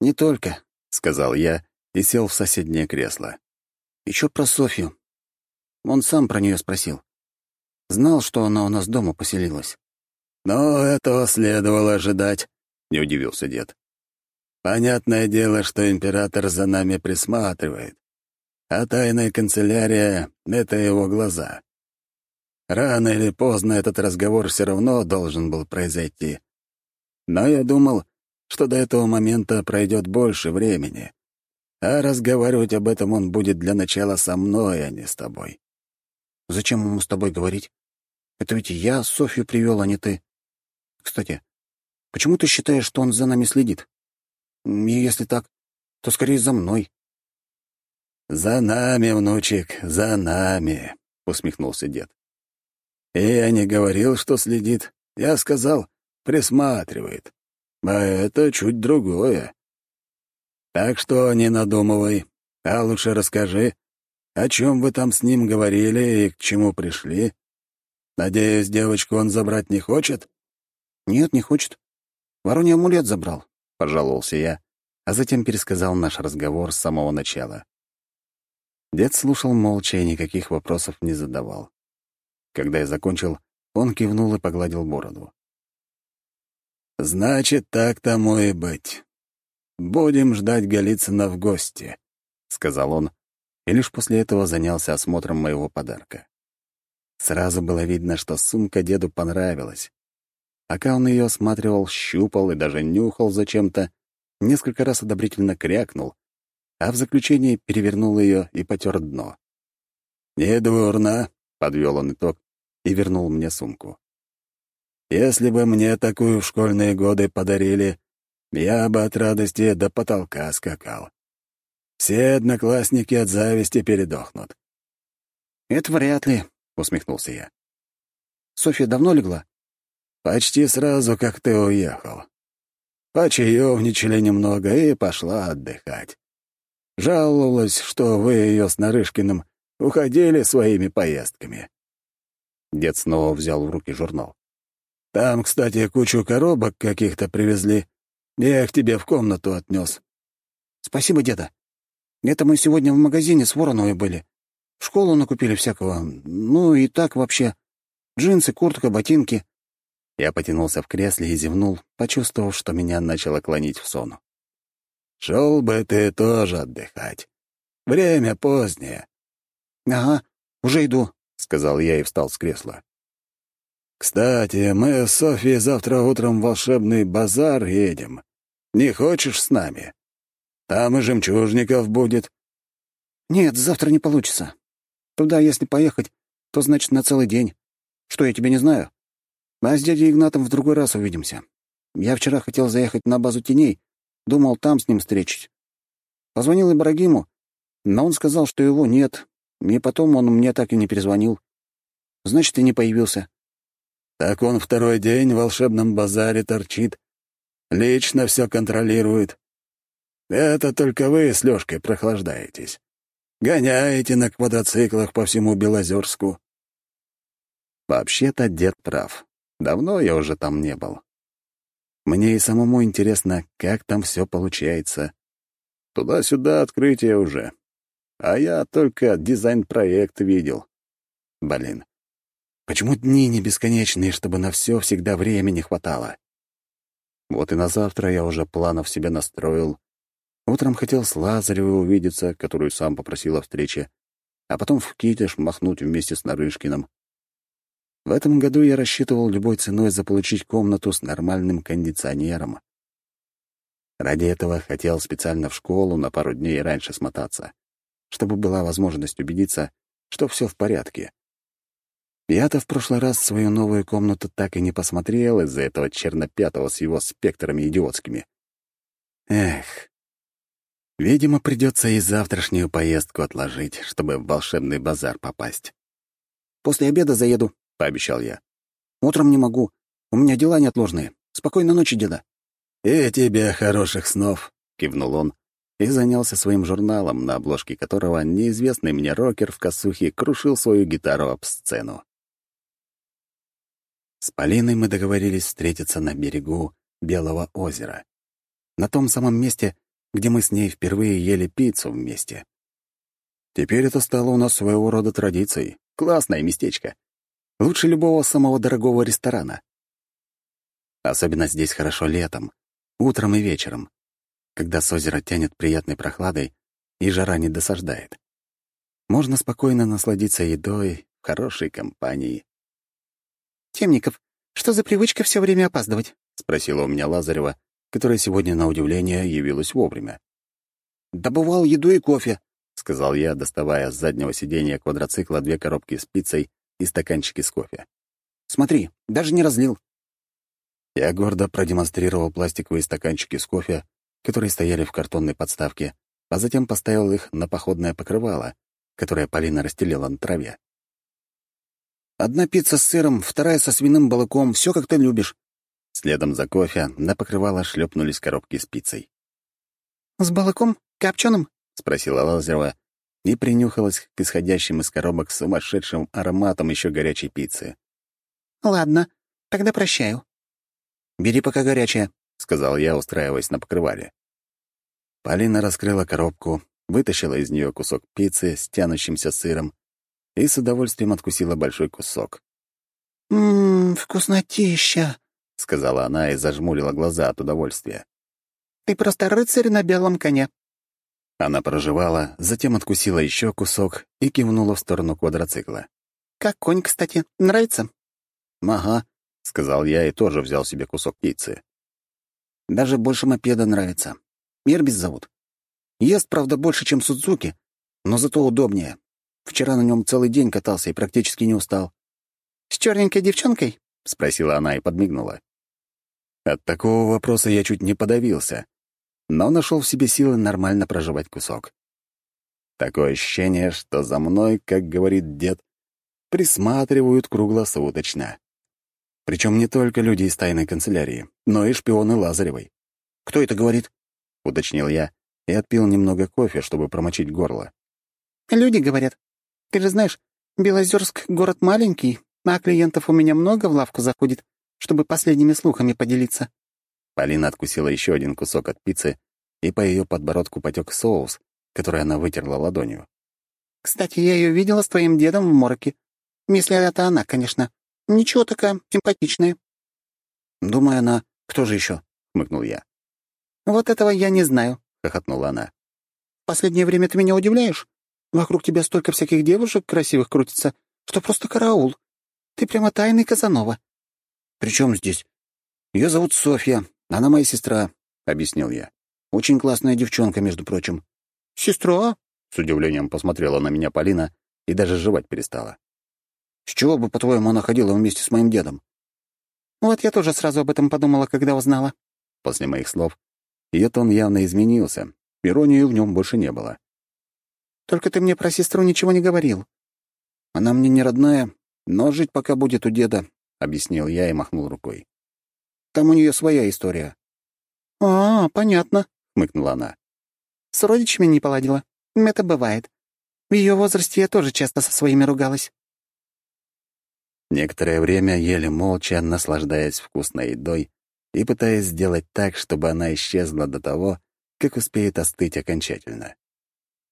«Не только», — сказал я и сел в соседнее кресло. Еще про Софью. Он сам про нее спросил. Знал, что она у нас дома поселилась. «Но этого следовало ожидать», — не удивился дед. «Понятное дело, что император за нами присматривает, а тайная канцелярия — это его глаза. Рано или поздно этот разговор все равно должен был произойти. Но я думал, что до этого момента пройдет больше времени, а разговаривать об этом он будет для начала со мной, а не с тобой. Зачем ему с тобой говорить? Это ведь я Софью привел, а не ты. Кстати, почему ты считаешь, что он за нами следит? И если так, то скорее за мной. «За нами, внучек, за нами», — усмехнулся дед. И я не говорил, что следит. Я сказал, присматривает. А это чуть другое. Так что не надумывай, а лучше расскажи, о чем вы там с ним говорили и к чему пришли. Надеюсь, девочку он забрать не хочет? Нет, не хочет. Вороний амулет забрал, — пожаловался я, а затем пересказал наш разговор с самого начала. Дед слушал молча и никаких вопросов не задавал. Когда я закончил, он кивнул и погладил бороду. «Значит, так тому и быть. Будем ждать Голицына в гости», — сказал он, и лишь после этого занялся осмотром моего подарка. Сразу было видно, что сумка деду понравилась. Пока он ее осматривал, щупал и даже нюхал зачем-то, несколько раз одобрительно крякнул, а в заключении перевернул ее и потер дно. «Недурно», — подвел он итог, и вернул мне сумку. «Если бы мне такую в школьные годы подарили, я бы от радости до потолка скакал. Все одноклассники от зависти передохнут. «Это вряд ли», — усмехнулся я. «Софья давно легла?» «Почти сразу, как ты уехал. Почаевничали немного и пошла отдыхать. Жаловалась, что вы ее с Нарышкиным уходили своими поездками». Дед снова взял в руки журнал. «Там, кстати, кучу коробок каких-то привезли. Я их тебе в комнату отнес. «Спасибо, деда. Это мы сегодня в магазине с Вороновой были. В школу накупили всякого. Ну и так вообще. Джинсы, куртка, ботинки». Я потянулся в кресле и зевнул, почувствовав, что меня начало клонить в сон. «Шел бы ты тоже отдыхать. Время позднее». «Ага, уже иду», — сказал я и встал с кресла. «Кстати, мы с Софией завтра утром в волшебный базар едем. Не хочешь с нами? Там и жемчужников будет». «Нет, завтра не получится. Туда, если поехать, то значит на целый день. Что, я тебя не знаю? А с дядей Игнатом в другой раз увидимся. Я вчера хотел заехать на базу теней, думал там с ним встретить. Позвонил Ибрагиму, но он сказал, что его нет, и потом он мне так и не перезвонил. Значит, и не появился. Так он второй день в волшебном базаре торчит. Лично все контролирует. Это только вы с Лёшкой прохлаждаетесь. Гоняете на квадроциклах по всему Белозерску. Вообще-то дед прав. Давно я уже там не был. Мне и самому интересно, как там все получается. Туда-сюда открытие уже. А я только дизайн-проект видел. Блин, почему дни не бесконечные, чтобы на все всегда времени хватало? Вот и на завтра я уже планов себе настроил. Утром хотел с Лазаревой увидеться, которую сам попросил о встрече, а потом в Китеж махнуть вместе с Нарышкиным. В этом году я рассчитывал любой ценой заполучить комнату с нормальным кондиционером. Ради этого хотел специально в школу на пару дней раньше смотаться, чтобы была возможность убедиться, что все в порядке. Я-то в прошлый раз свою новую комнату так и не посмотрел из-за этого чернопятого с его спектрами идиотскими. Эх, видимо, придется и завтрашнюю поездку отложить, чтобы в волшебный базар попасть. «После обеда заеду», — пообещал я. «Утром не могу. У меня дела неотложные. Спокойной ночи, деда». «И тебе хороших снов», — кивнул он и занялся своим журналом, на обложке которого неизвестный мне рокер в косухе крушил свою гитару об сцену. С Полиной мы договорились встретиться на берегу Белого озера. На том самом месте, где мы с ней впервые ели пиццу вместе. Теперь это стало у нас своего рода традицией. Классное местечко. Лучше любого самого дорогого ресторана. Особенно здесь хорошо летом, утром и вечером, когда с озера тянет приятной прохладой и жара не досаждает. Можно спокойно насладиться едой в хорошей компании. «Темников, что за привычка все время опаздывать?» — спросила у меня Лазарева, которая сегодня, на удивление, явилась вовремя. «Добывал еду и кофе», — сказал я, доставая с заднего сиденья квадроцикла две коробки с пиццей и стаканчики с кофе. «Смотри, даже не разлил». Я гордо продемонстрировал пластиковые стаканчики с кофе, которые стояли в картонной подставке, а затем поставил их на походное покрывало, которое Полина расстелила на траве. Одна пицца с сыром, вторая со свиным балыком, все как ты любишь». Следом за кофе на покрывало шлепнулись коробки с пиццей. «С балыком? Копченым?» — спросила Лазарева и принюхалась к исходящим из коробок сумасшедшим ароматом еще горячей пиццы. «Ладно, тогда прощаю». «Бери пока горячее», — сказал я, устраиваясь на покрывале. Полина раскрыла коробку, вытащила из нее кусок пиццы с тянущимся сыром и с удовольствием откусила большой кусок. «Ммм, вкуснотища», — сказала она и зажмурила глаза от удовольствия. «Ты просто рыцарь на белом коне». Она проживала, затем откусила еще кусок и кивнула в сторону квадроцикла. «Как конь, кстати, нравится?» «Ага», — сказал я и тоже взял себе кусок пиццы. «Даже больше мопеда нравится. Ирбис зовут. Ест, правда, больше, чем Судзуки, но зато удобнее. Вчера на нем целый день катался и практически не устал. «С черненькой девчонкой?» — спросила она и подмигнула. От такого вопроса я чуть не подавился, но нашел в себе силы нормально проживать кусок. Такое ощущение, что за мной, как говорит дед, присматривают круглосуточно. Причем не только люди из тайной канцелярии, но и шпионы Лазаревой. «Кто это говорит?» — уточнил я и отпил немного кофе, чтобы промочить горло. «Люди говорят. Ты же знаешь, Белозерск — город маленький, а клиентов у меня много в лавку заходит, чтобы последними слухами поделиться». Полина откусила еще один кусок от пиццы, и по ее подбородку потек соус, который она вытерла ладонью. «Кстати, я ее видела с твоим дедом в морке. Если это она, конечно. Ничего такая, симпатичная». «Думаю, она. Кто же еще? хмыкнул я. «Вот этого я не знаю», — хохотнула она. «В последнее время ты меня удивляешь. Вокруг тебя столько всяких девушек красивых крутится, что просто караул. Ты прямо тайный Казанова». «При чем здесь? Ее зовут Софья, она моя сестра», — объяснил я. «Очень классная девчонка, между прочим». «Сестра?» — с удивлением посмотрела на меня Полина и даже жевать перестала. «С чего бы, по-твоему, она ходила вместе с моим дедом?» «Вот я тоже сразу об этом подумала, когда узнала». После моих слов ее тон явно изменился, иронии в нем больше не было. «Только ты мне про сестру ничего не говорил». «Она мне не родная, но жить пока будет у деда», — объяснил я и махнул рукой. «Там у нее своя история». «А, понятно», — хмыкнула она. «С родичами не поладила. Это бывает. В ее возрасте я тоже часто со своими ругалась». Некоторое время ели молча, наслаждаясь вкусной едой и пытаясь сделать так, чтобы она исчезла до того, как успеет остыть окончательно.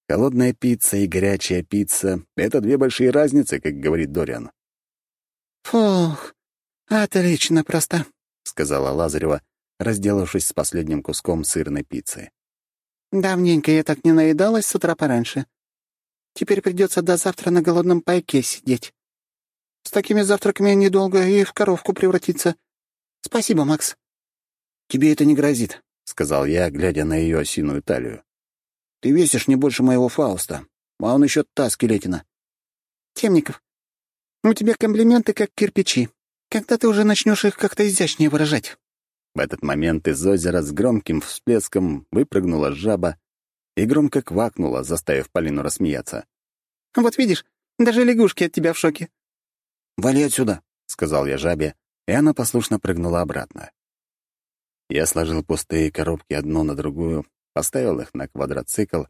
Холодная пицца и горячая пицца — это две большие разницы, как говорит Дориан. «Фух, отлично просто», — сказала Лазарева, разделавшись с последним куском сырной пиццы. «Давненько я так не наедалась с утра пораньше. Теперь придется до завтра на голодном пайке сидеть. С такими завтраками недолго и в коровку превратиться. Спасибо, Макс». «Тебе это не грозит», — сказал я, глядя на ее осиную талию. «Ты весишь не больше моего Фауста, а он еще та скелетина». «Темников, у тебя комплименты как кирпичи. Когда ты уже начнешь их как-то изящнее выражать?» В этот момент из озера с громким всплеском выпрыгнула жаба и громко квакнула, заставив Полину рассмеяться. «Вот видишь, даже лягушки от тебя в шоке». «Вали отсюда», — сказал я жабе, и она послушно прыгнула обратно. Я сложил пустые коробки одну на другую, поставил их на квадроцикл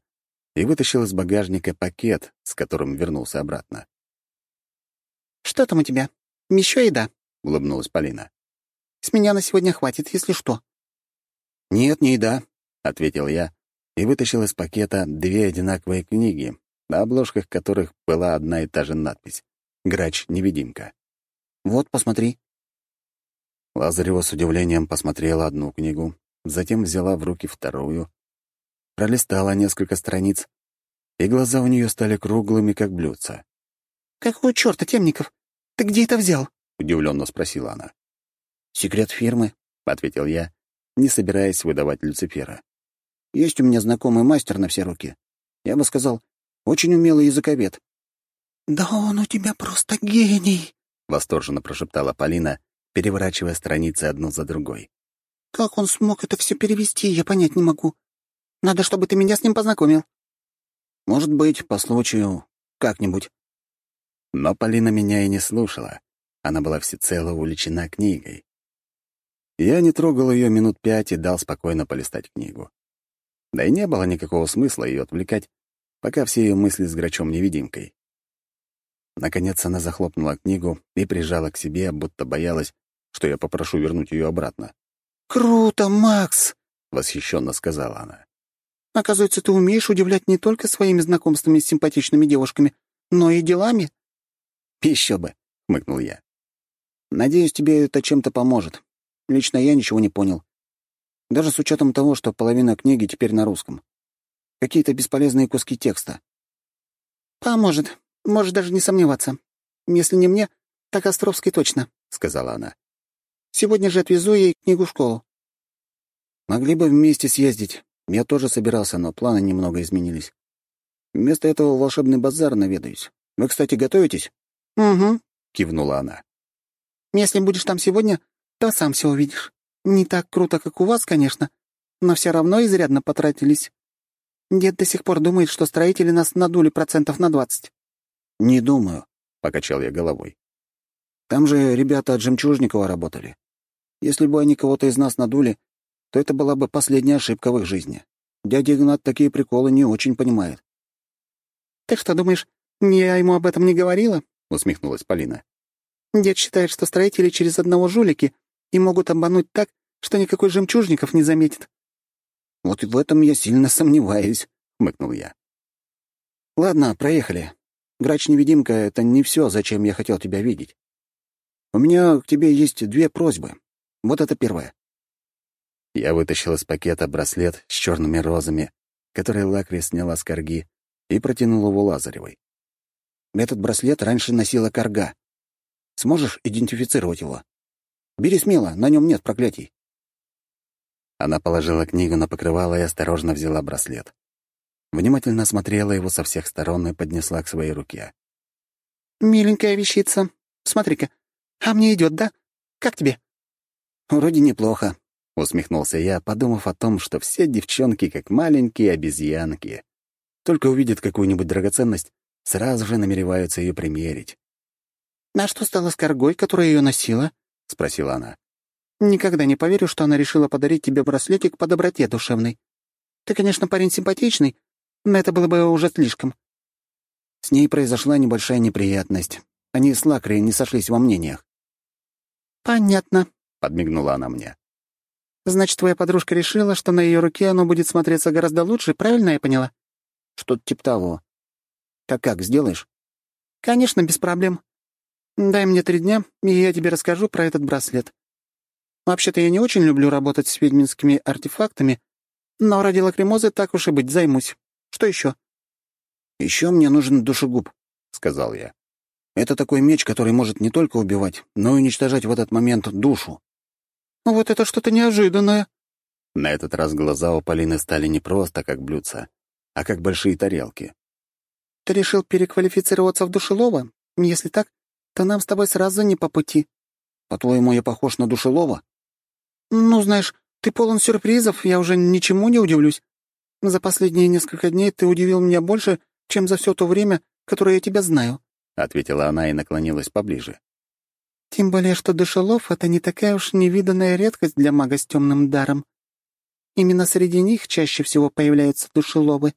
и вытащил из багажника пакет, с которым вернулся обратно. «Что там у тебя? Еще еда?» — улыбнулась Полина. «С меня на сегодня хватит, если что». «Нет, не еда», — ответил я и вытащил из пакета две одинаковые книги, на обложках которых была одна и та же надпись «Грач-невидимка». «Вот, посмотри». Лазарева с удивлением посмотрела одну книгу, затем взяла в руки вторую, пролистала несколько страниц, и глаза у нее стали круглыми, как блюдца. «Какого черта, Темников? Ты где это взял?» — удивленно спросила она. «Секрет фирмы», — ответил я, не собираясь выдавать Люцифера. «Есть у меня знакомый мастер на все руки. Я бы сказал, очень умелый языковед». «Да он у тебя просто гений!» — восторженно прошептала Полина, переворачивая страницы одну за другой. «Как он смог это все перевести, я понять не могу. Надо, чтобы ты меня с ним познакомил». «Может быть, по случаю, как-нибудь». Но Полина меня и не слушала. Она была всецело увлечена книгой. Я не трогал ее минут пять и дал спокойно полистать книгу. Да и не было никакого смысла ее отвлекать, пока все ее мысли с грачом-невидимкой. Наконец она захлопнула книгу и прижала к себе, будто боялась, что я попрошу вернуть ее обратно. «Круто, Макс!» — восхищенно сказала она. «Оказывается, ты умеешь удивлять не только своими знакомствами с симпатичными девушками, но и делами». «Еще бы!» — хмыкнул я. «Надеюсь, тебе это чем-то поможет. Лично я ничего не понял. Даже с учетом того, что половина книги теперь на русском. Какие-то бесполезные куски текста». «Поможет. Можешь даже не сомневаться. Если не мне, так Островской точно», — сказала она. «Сегодня же отвезу ей книгу в школу». «Могли бы вместе съездить. Я тоже собирался, но планы немного изменились. Вместо этого волшебный базар наведаюсь. Вы, кстати, готовитесь?» «Угу», — кивнула она. «Если будешь там сегодня, то сам все увидишь. Не так круто, как у вас, конечно, но все равно изрядно потратились. Дед до сих пор думает, что строители нас надули процентов на двадцать». «Не думаю», — покачал я головой. «Там же ребята от Жемчужникова работали. Если бы они кого-то из нас надули, то это была бы последняя ошибка в их жизни. Дядя Игнат такие приколы не очень понимает». «Ты что, думаешь, я ему об этом не говорила?» — усмехнулась Полина. «Дед считает, что строители через одного жулики и могут обмануть так, что никакой жемчужников не заметит». «Вот и в этом я сильно сомневаюсь», — хмыкнул я. «Ладно, проехали. Грач-невидимка — это не все, зачем я хотел тебя видеть. У меня к тебе есть две просьбы. Вот это первая». Я вытащил из пакета браслет с черными розами, который Лакри сняла с корги, и протянул его Лазаревой. Этот браслет раньше носила корга. Сможешь идентифицировать его? Бери смело, на нем нет проклятий. Она положила книгу на покрывало и осторожно взяла браслет. Внимательно осмотрела его со всех сторон и поднесла к своей руке. «Миленькая вещица. Смотри-ка. А мне идет, да? Как тебе?» «Вроде неплохо», — усмехнулся я, подумав о том, что все девчонки как маленькие обезьянки. Только увидят какую-нибудь драгоценность, сразу же намереваются ее примерить. «А что стало с коргой, которая ее носила?» — спросила она. «Никогда не поверю, что она решила подарить тебе браслетик по доброте душевной. Ты, конечно, парень симпатичный, но это было бы уже слишком». С ней произошла небольшая неприятность. Они с Лакри не сошлись во мнениях. «Понятно», — подмигнула она мне. «Значит, твоя подружка решила, что на ее руке оно будет смотреться гораздо лучше, правильно я поняла?» «Что-то типа того. Так как, сделаешь?» «Конечно, без проблем. Дай мне три дня, и я тебе расскажу про этот браслет. Вообще-то я не очень люблю работать с ведьминскими артефактами, но ради лакримозы так уж и быть займусь. Что еще? Еще мне нужен душегуб, сказал я. Это такой меч, который может не только убивать, но и уничтожать в этот момент душу. Вот это что-то неожиданное. На этот раз глаза у Полины стали не просто как блюдца, а как большие тарелки. Ты решил переквалифицироваться в душелова? Если так, то нам с тобой сразу не по пути. По-твоему, я похож на душелова? Ну, знаешь, ты полон сюрпризов, я уже ничему не удивлюсь. За последние несколько дней ты удивил меня больше, чем за все то время, которое я тебя знаю», — ответила она и наклонилась поближе. «Тем более, что душелов — это не такая уж невиданная редкость для мага с темным даром. Именно среди них чаще всего появляются душеловы».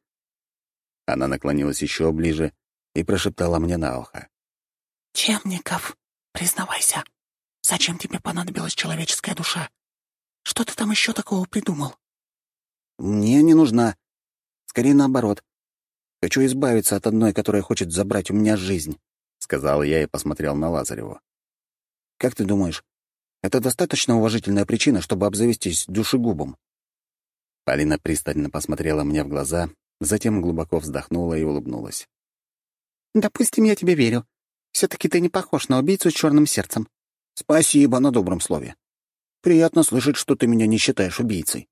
Она наклонилась еще ближе и прошептала мне на ухо. «Темников, признавайся, зачем тебе понадобилась человеческая душа? Что ты там еще такого придумал?» «Мне не нужна. Скорее наоборот. Хочу избавиться от одной, которая хочет забрать у меня жизнь», — сказал я и посмотрел на Лазареву. «Как ты думаешь, это достаточно уважительная причина, чтобы обзавестись душегубом?» Полина пристально посмотрела мне в глаза, затем глубоко вздохнула и улыбнулась. «Допустим, я тебе верю. Все-таки ты не похож на убийцу с черным сердцем. Спасибо на добром слове. Приятно слышать, что ты меня не считаешь убийцей.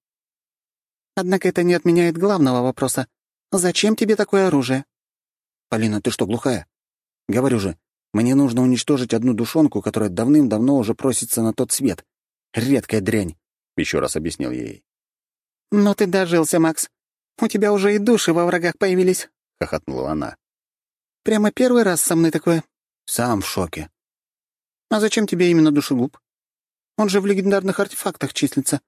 Однако это не отменяет главного вопроса. Зачем тебе такое оружие? Полина, ты что, глухая? Говорю же, мне нужно уничтожить одну душонку, которая давным-давно уже просится на тот свет. Редкая дрянь, — еще раз объяснил ей. «Ну ты дожился, Макс. У тебя уже и души во врагах появились», — хохотнула она. «Прямо первый раз со мной такое?» Сам в шоке. А зачем тебе именно душегуб? Он же в легендарных артефактах числится.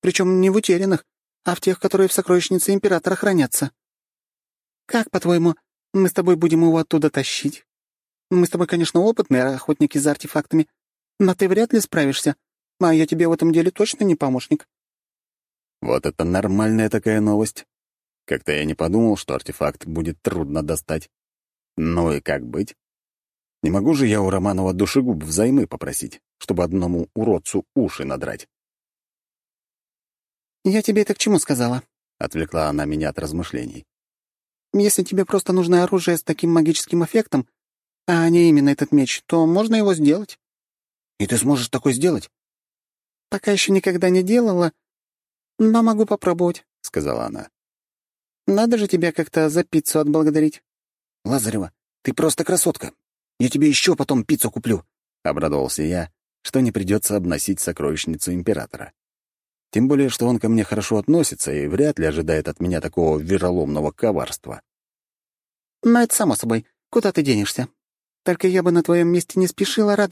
Причем не в утерянных, а в тех, которые в сокровищнице императора хранятся. Как, по-твоему, мы с тобой будем его оттуда тащить? Мы с тобой, конечно, опытные охотники за артефактами, но ты вряд ли справишься, а я тебе в этом деле точно не помощник. Вот это нормальная такая новость. Как-то я не подумал, что артефакт будет трудно достать. Ну и как быть? Не могу же я у Романова душегуб взаймы попросить, чтобы одному уродцу уши надрать. «Я тебе это к чему сказала?» — отвлекла она меня от размышлений. «Если тебе просто нужно оружие с таким магическим эффектом, а не именно этот меч, то можно его сделать». «И ты сможешь такое сделать?» «Пока еще никогда не делала, но могу попробовать», — сказала она. «Надо же тебя как-то за пиццу отблагодарить». «Лазарева, ты просто красотка. Я тебе еще потом пиццу куплю», — обрадовался я, что не придется обносить сокровищницу императора. Тем более, что он ко мне хорошо относится и вряд ли ожидает от меня такого вероломного коварства. «Но это само собой. Куда ты денешься? Только я бы на твоем месте не спешила радоваться